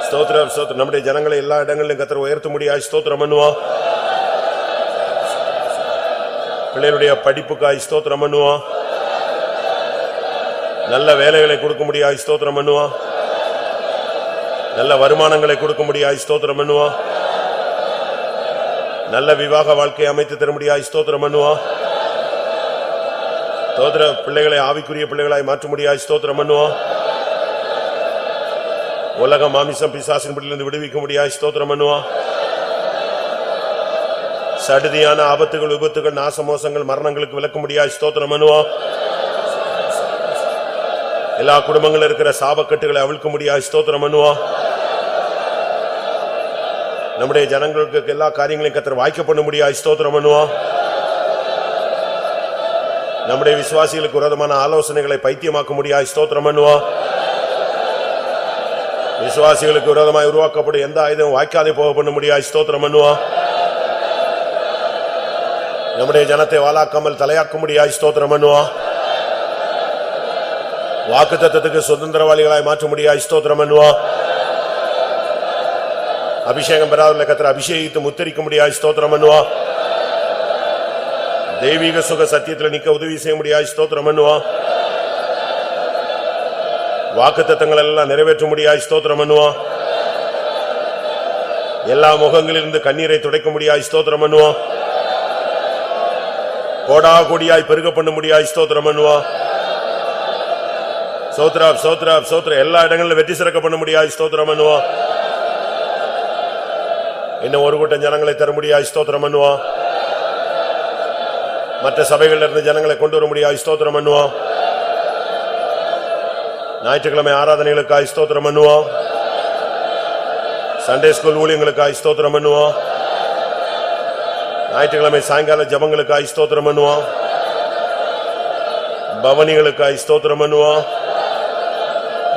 ஸ்தோத்ரம் ஸ்தோத்ரம் நம்முடைய ஜனங்களை எல்லா இடங்களிலும் கத்திர உயர்த்த முடியாது ஸ்தோத்திரம் பண்ணுவோம். பிள்ளைகளுடைய படிப்புக்காய் ஸ்தோத்திரம் பண்ணுவோம். நல்ல வேலைகளை கொடுக்க முடியாது ஸ்தோத்திரம் பண்ணுவோம். நல்ல வருமானங்களை கொடுக்க முடியாது ஸ்தோத்திரம் பண்ணுவோம். நல்ல விவாக வாழ்க்கையை அமைத்து தர முடியா ஸ்தோத்திரம் பண்ணுவோம். ஸ்தோத்திர பிள்ளைகளை ஆவிக்குரிய பிள்ளைகளாய் மாற்ற முடியா ஸ்தோத்திரம் பண்ணுவோம். உலக மாமிசம் பிசாசின் பிடியிலிருந்து விடுவிக்க முடியா ஸ்தோத்திரம் பண்ணுவோம். சடுதியான ஆபத்துகள் விபத்துகள் நாசமோசங்கள் மரணங்களுக்கு விளக்க முடியாது ஸ்தோத்திரம் பண்ணுவோம். எல்லா குடும்பங்களும் இருக்கிற சாபக்கட்டுகளை அவிழ்க்க முடியா ஸ்தோத்திரம் பண்ணுவோம். நம்முடைய ஜனங்களுக்கு எல்லா காரியங்களையும் கத்தர் வாய்க்க பண்ண முடியாது. ஸ்தோத்திரம் பண்ணுவோம். நம்முடைய விசுவாசிகளுக்கு விரோதமான ஆலோசனைகளை பைத்தியமாக்க முடியாது. ஸ்தோத்திரம் பண்ணுவோம். விசுவாசிகளுக்கு விரோதமாய் உருவாக்கப்படும் எந்த ஆயுதம் வாய்க்காதே போக பண்ண முடியாது. ஸ்தோத்திரம் பண்ணுவோம். நம்முடைய ஜனத்தை வாலாக்காமல் தலையாக்க முடியாது. ஸ்தோத்திரம் பண்ணுவோம். வாக்கு தத்துவத்துக்கு சுதந்திரவாளிகளாய் மாற்ற முடியாது. ஸ்தோத்திரம் பண்ணுவோம். அபிஷேகம் பெறாத கத்திர அபிஷேகித்து முத்தரிக்க முடியாது ஸ்தோத்திரம் பண்ணுவா. தெய்வீக சுக சத்தியத்தில் நிக்க உதவி செய்ய முடியாது ஸ்தோத்திரம் பண்ணுவா. வாக்கு தத்தங்கள் எல்லாம் நிறைவேற்ற முடியாது ஸ்தோத்திரம் பண்ணுவா. எல்லா முகங்களிலிருந்து கண்ணீரை துடைக்க முடியாது ஸ்தோத்திரம் பண்ணுவா. கோடா கோடியாய் பெருக பண்ண முடியாது ஸ்தோத்திரம் பண்ணுவா. சோத்ரா சோத்ரா சோத்ரா எல்லா இடங்களிலும் வெற்றி சிறக்க பண்ண முடியாது ஸ்தோத்திரம் பண்ணுவா. இன்னும் ஒரு கூட்டம் ஜனங்களை தர முடியாது. ஸ்தோத்திரம் பண்ணுவோம் மற்ற சபைகள்ல இருந்து ஜனங்களை கொண்டு வர முடியாது. ஸ்தோத்திரம் பண்ணுவோம் ஞாயிற்றுக்கிழமை ஆராதனைகளுக்காக ஸ்தோத்திரம் பண்ணுவோம் சண்டே ஸ்கூல் ஊழியங்களுக்காக ஸ்தோத்திரம் பண்ணுவோம் ஞாயிற்றுக்கிழமை சாயங்கால ஜபங்களுக்காக ஸ்தோத்திரம் பண்ணுவோம் பவனிகளுக்காக ஸ்தோத்திரம் பண்ணுவோம்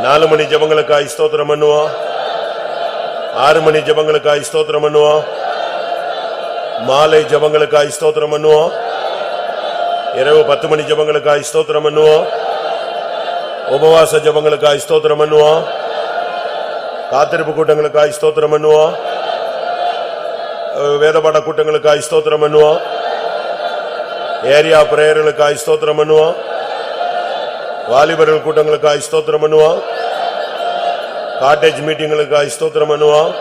நாலு மணி ஜபங்களுக்காக ஸ்தோத்திரம் பண்ணுவோம் ஆறு மணி ஜபங்களுக்காய் ஸ்தோத்திரம் பண்ணுவோம் மாலை ஜபங்களுக்காய் ஸ்தோத்திரம் பண்ணுவோம் இரவு பத்து மணி ஜபங்களுக்காய் ஸ்தோத்திரம் பண்ணுவோம் உபவாச ஜபங்களுக்காய் ஸ்தோத்திரம் பண்ணுவோம் காத்திருப்பு கூட்டங்களுக்காய் ஸ்தோத்திரம் பண்ணுவோம் வேதபாட கூட்டங்களுக்காய் ஸ்தோத்திரம் பண்ணுவோம் ஏரியா பிரேயர்களுக்காய் ஸ்தோத்திரம் பண்ணுவோம் வாலிபர்கள் கூட்டங்களுக்காய் ஸ்தோத்திரம் பண்ணுவோம் காட்டேஜ் மீட்டிங்களுக்காய் ஸ்தோத்திரம் பண்ணுவோம்.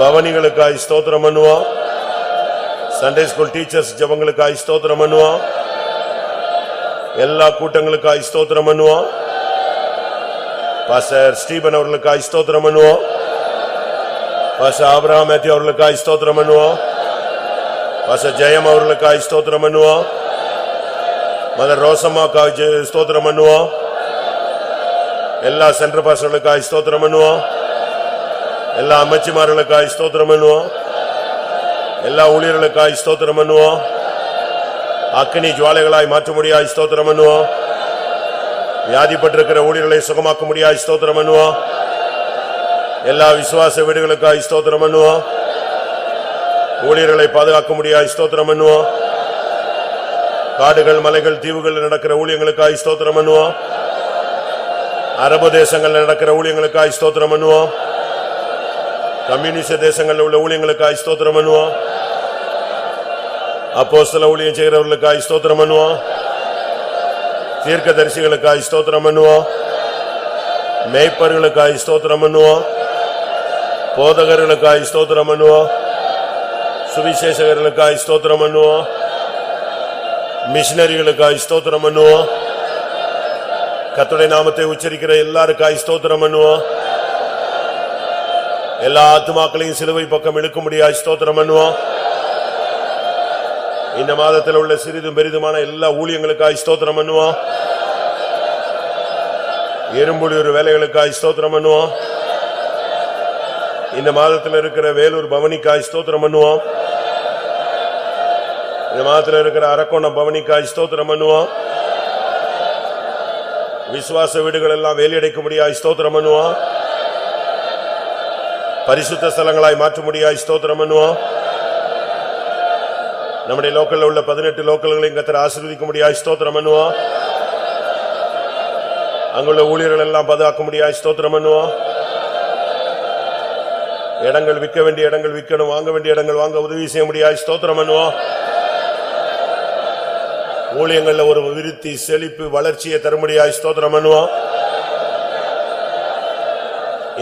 பவனிகளுக்காய் ஸ்தோத்திரம் பண்ணுவோம். சண்டே ஸ்கூல் டீச்சர்ஸ் ஜபங்களுக்காய் ஸ்தோத்திரம் பண்ணுவோம். எல்லா கூட்டங்களுக்காய் ஸ்தோத்திரம் பண்ணுவோம். பாஸ்டர் ஸ்டீபன் அவர்களுக்காய் ஸ்தோத்திரம் பண்ணுவோம். பாஸ்டர் ஆபிரகாம் மேத்யூ அவர்களுக்காய் ஸ்தோத்திரம் பண்ணுவோம். பாஸ்டர் ஜெயம் அவர்களுக்காய் ஸ்தோத்திரம் பண்ணுவோம். மதர் ரோசம்மாக்காய் ஸ்தோத்திரம் பண்ணுவோம். எல்லா சென்டர் பாஸ்டர்களுக்காய் ஸ்தோத்திரம் பண்ணுவோம். எல்லா அமைச்சிமார்களுக்காய் ஸ்தோத்திரம் பண்ணுவோம். எல்லா ஊழியர்களுக்காய் ஸ்தோத்திரம் பண்ணுவோம். அக்னி ஜுவாலைகளாய் மாற்ற முடியாய் ஸ்தோத்திரம் பண்ணுவோம். வியாதிப்பட்டிருக்கிற ஊழியர்களை சுகமாக்க முடியாய் ஸ்தோத்திரம் பண்ணுவோம். எல்லா விசுவாச வீடுகளுக்காய் ஸ்தோத்திரம் பண்ணுவோம். ஊழியர்களை பாதுகாக்க முடியாய் ஸ்தோத்திரம் பண்ணுவோம். காடுகள் மலைகள் தீவுகள் நடக்கிற ஊழியர்களுக்காக ஸ்தோத்திரம் பண்ணுவோம். அரபு தேசங்கள்ல நடக்கிற ஊழியங்களுக்காய் ஸ்தோத்திரம் பண்ணுவோம். கம்யூனிஸ்ட் தேசங்கள்ல உள்ள ஊழியங்களுக்காய் ஸ்தோத்திரம் பண்ணுவோம். அப்போ சில ஊழியம் செய்கிறவர்களுக்காய் ஸ்தோத்திரம் பண்ணுவோம். தீர்க்க தீர்க்கதரிசிகளுக்காய் ஸ்தோத்திரம் பண்ணுவோம். மேய்ப்பர்களுக்காய் ஸ்தோத்திரம் பண்ணுவோம். போதகர்களுக்காய் ஸ்தோத்திரம் பண்ணுவோம். சுவிசேஷகர்களுக்காய் ஸ்தோத்திரம் பண்ணுவோம். மிஷனரிகளுக்காய் ஸ்தோத்திரம் பண்ணுவோம். கத்துடைய நாமத்தை உச்சரிக்கிற எல்லாருக்காய் ஸ்தோத்திரம் பண்ணுவோம். எல்லா ஆத்துமாக்களையும் சிலுவை பக்கம் இழுக்கும்படியாய் ஸ்தோத்திரம் பண்ணுவோம். இந்த மாதத்தில் உள்ள சிறிதும் பெரிதுமான எல்லா ஊழியங்களுக்காய் ஸ்தோத்திரம் பண்ணுவோம். எறும்புலியூர் வேலைகளுக்காய் ஸ்தோத்திரம் பண்ணுவோம். இந்த மாதத்தில் இருக்கிற வேலூர் பவனிக்காய் ஸ்தோத்திரம் பண்ணுவோம். இந்த மாதத்தில் இருக்கிற அரக்கோணம் பவனிக்காய் ஸ்தோத்திரம் பண்ணுவோம். விசுவாச வீடுகள் எல்லாம் வேலையடைக்கும்படியாய் ஸ்தோத்திரம் பண்ணுவோம். பரிசுத்த ஸ்தலங்களாய் மாற்றும்படியாய் ஸ்தோத்திரம் பண்ணுவோம். நம்முடைய லோக்கல்ல உள்ள பதினெட்டு லோக்கல்களையும் ஆசீர்விக்க முடியாய் ஸ்தோத்திரம் பண்ணுவோம். அங்குள்ள ஊழியர்கள் எல்லாம் பாதுகாக்கும்படியாய் ஸ்தோத்திரம் பண்ணுவோம். இடங்கள் விற்க வேண்டிய இடங்கள் விற்கணும் வாங்க வேண்டிய இடங்கள் வாங்க உதவி செய்ய முடியாது ஸ்தோத்திரம் பண்ணுவோம். ஊழியங்கள்ல ஒரு விருத்தி செழிப்பு வளர்ச்சியை தரும்படியாய் ஸ்தோத்திரம் பண்ணுவோம்.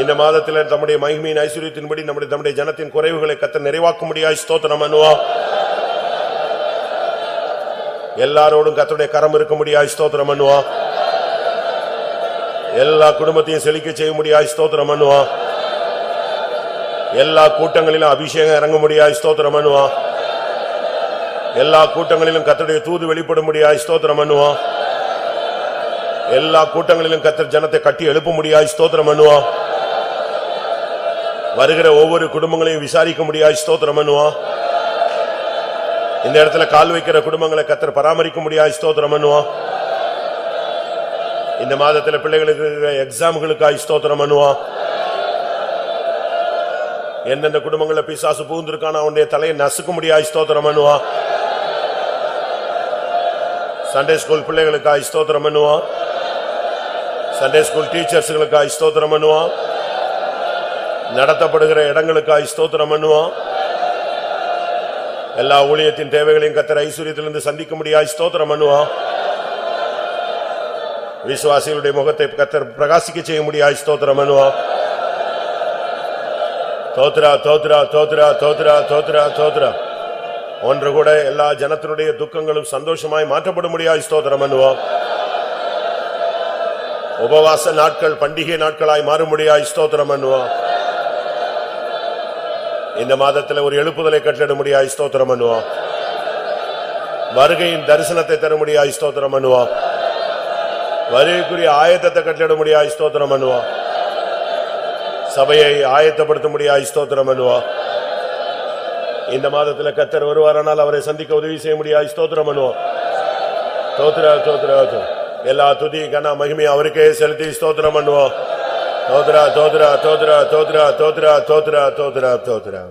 இந்த மாதத்தில் நம்முடைய மகிமையின் ஐஸ்வர்யத்தின்படி நம்முடைய நம்முடைய ஜனத்தின் குறைவுகளை கத்த நிறைவாக்கும்படியாய் ஸ்தோத்திரம் பண்ணுவோம். எல்லாரோடும் கத்தனுடைய கரம் இருக்க முடியாது ஸ்தோத்திரம் பண்ணுவோம். எல்லா குடும்பத்தையும் செழிக்க செய்ய முடியாது ஸ்தோத்திரம் பண்ணுவோம். எல்லா கூட்டங்களிலும் அபிஷேகம் இறங்க முடியாய் ஸ்தோத்திரம் பண்ணுவோம். எல்லா கூட்டங்களிலும் கத்தருடைய தூது வெளிப்படும் முடியாய் ஸ்தோத்திரம் பண்ணுவோம். எல்லா கூட்டங்களிலும் கத்தர் ஜனத்தை கட்டி எழுப்ப முடியாய் ஸ்தோத்திரம் பண்ணுவோம். வருகிற ஒவ்வொரு குடும்பங்களையும் விசாரிக்க முடியாய் ஸ்தோத்திரம் பண்ணுவோம். இந்த இடத்துல கால் வைக்கிற குடும்பங்களை கத்தர் பராமரிக்க முடியாய் ஸ்தோத்திரம் பண்ணுவோம். இந்த மாதத்துல பிள்ளைகளுக்கு எக்ஸாம்களுக்காய் ஸ்தோத்திரம் பண்ணுவோம். எந்தெந்த குடும்பங்களை பிசாசு புகுந்திருக்கான அவனுடைய தலையை நசுக்க முடியாய் ஸ்தோத்திரம் பண்ணுவான் சண்டே ஸ்கூல் பிள்ளைகளுக்காக ஸ்தோத்திரம் பண்ணுவோம். சண்டே ஸ்கூல் டீச்சர்ஸுகளுக்காக ஸ்தோத்திரம் பண்ணுவோம். நடத்தப்படுகிற இடங்களுக்காக ஸ்தோத்திரம் பண்ணுவோம். எல்லா ஊழியத்தின் தேவைகளையும் கத்திர ஐஸ்வர்யத்திலிருந்து சந்திக்க முடியாது ஸ்தோத்திரம் பண்ணுவான் விசுவாசிகளுடைய முகத்தை கத்தர் பிரகாசிக்க செய்ய முடியாது ஸ்தோத்திரம் பண்ணுவோம். தோத்ரா தோத்ரா தோத்ரா தோத்ரா தோத்ரா தோத்ரா. ஒன்று கூட எல்லா ஜனத்தினுடைய துக்கங்களும் சந்தோஷமாய் மாற்றப்பட முடியாய் ஸ்தோத்திரம் பண்ணுவோம். உபவாச நாட்கள் பண்டிகை நாட்களாய் மாறும்படியாய் ஸ்தோத்திரம் பண்ணுவோம். இந்த மாதத்தில் ஒரு எழுப்புதலை கட்டளிட முடியாய் ஸ்தோத்திரம் பண்ணுவோம். வருகையின் தரிசனத்தை தர முடியாய் ஸ்தோத்திரம் பண்ணுவோம். வருகைக்குரிய ஆயத்தத்தை கட்டளிட முடியாய் ஸ்தோத்திரம் பண்ணுவோம். சபையை ஆயத்தப்படுத்த முடியாய் ஸ்தோத்திரம் பண்ணுவோம். இந்த மாதத்துல கத்தர் வருவாரானால் அவரை சந்திக்க உதவி செய்ய முடியாது. ஸ்தோத்திரம் பண்ணுவோம். தோத்ரா தோத்ரா எல்லா துதி கன மகிமையும் அவருக்கே செலுத்தி ஸ்தோத்திரம் பண்ணுவோம். தோத்ரா தோத்ரா தோத்ரா தோத்ரா தோத்ரா தோத்ரா தோத்ரா தோத்ரா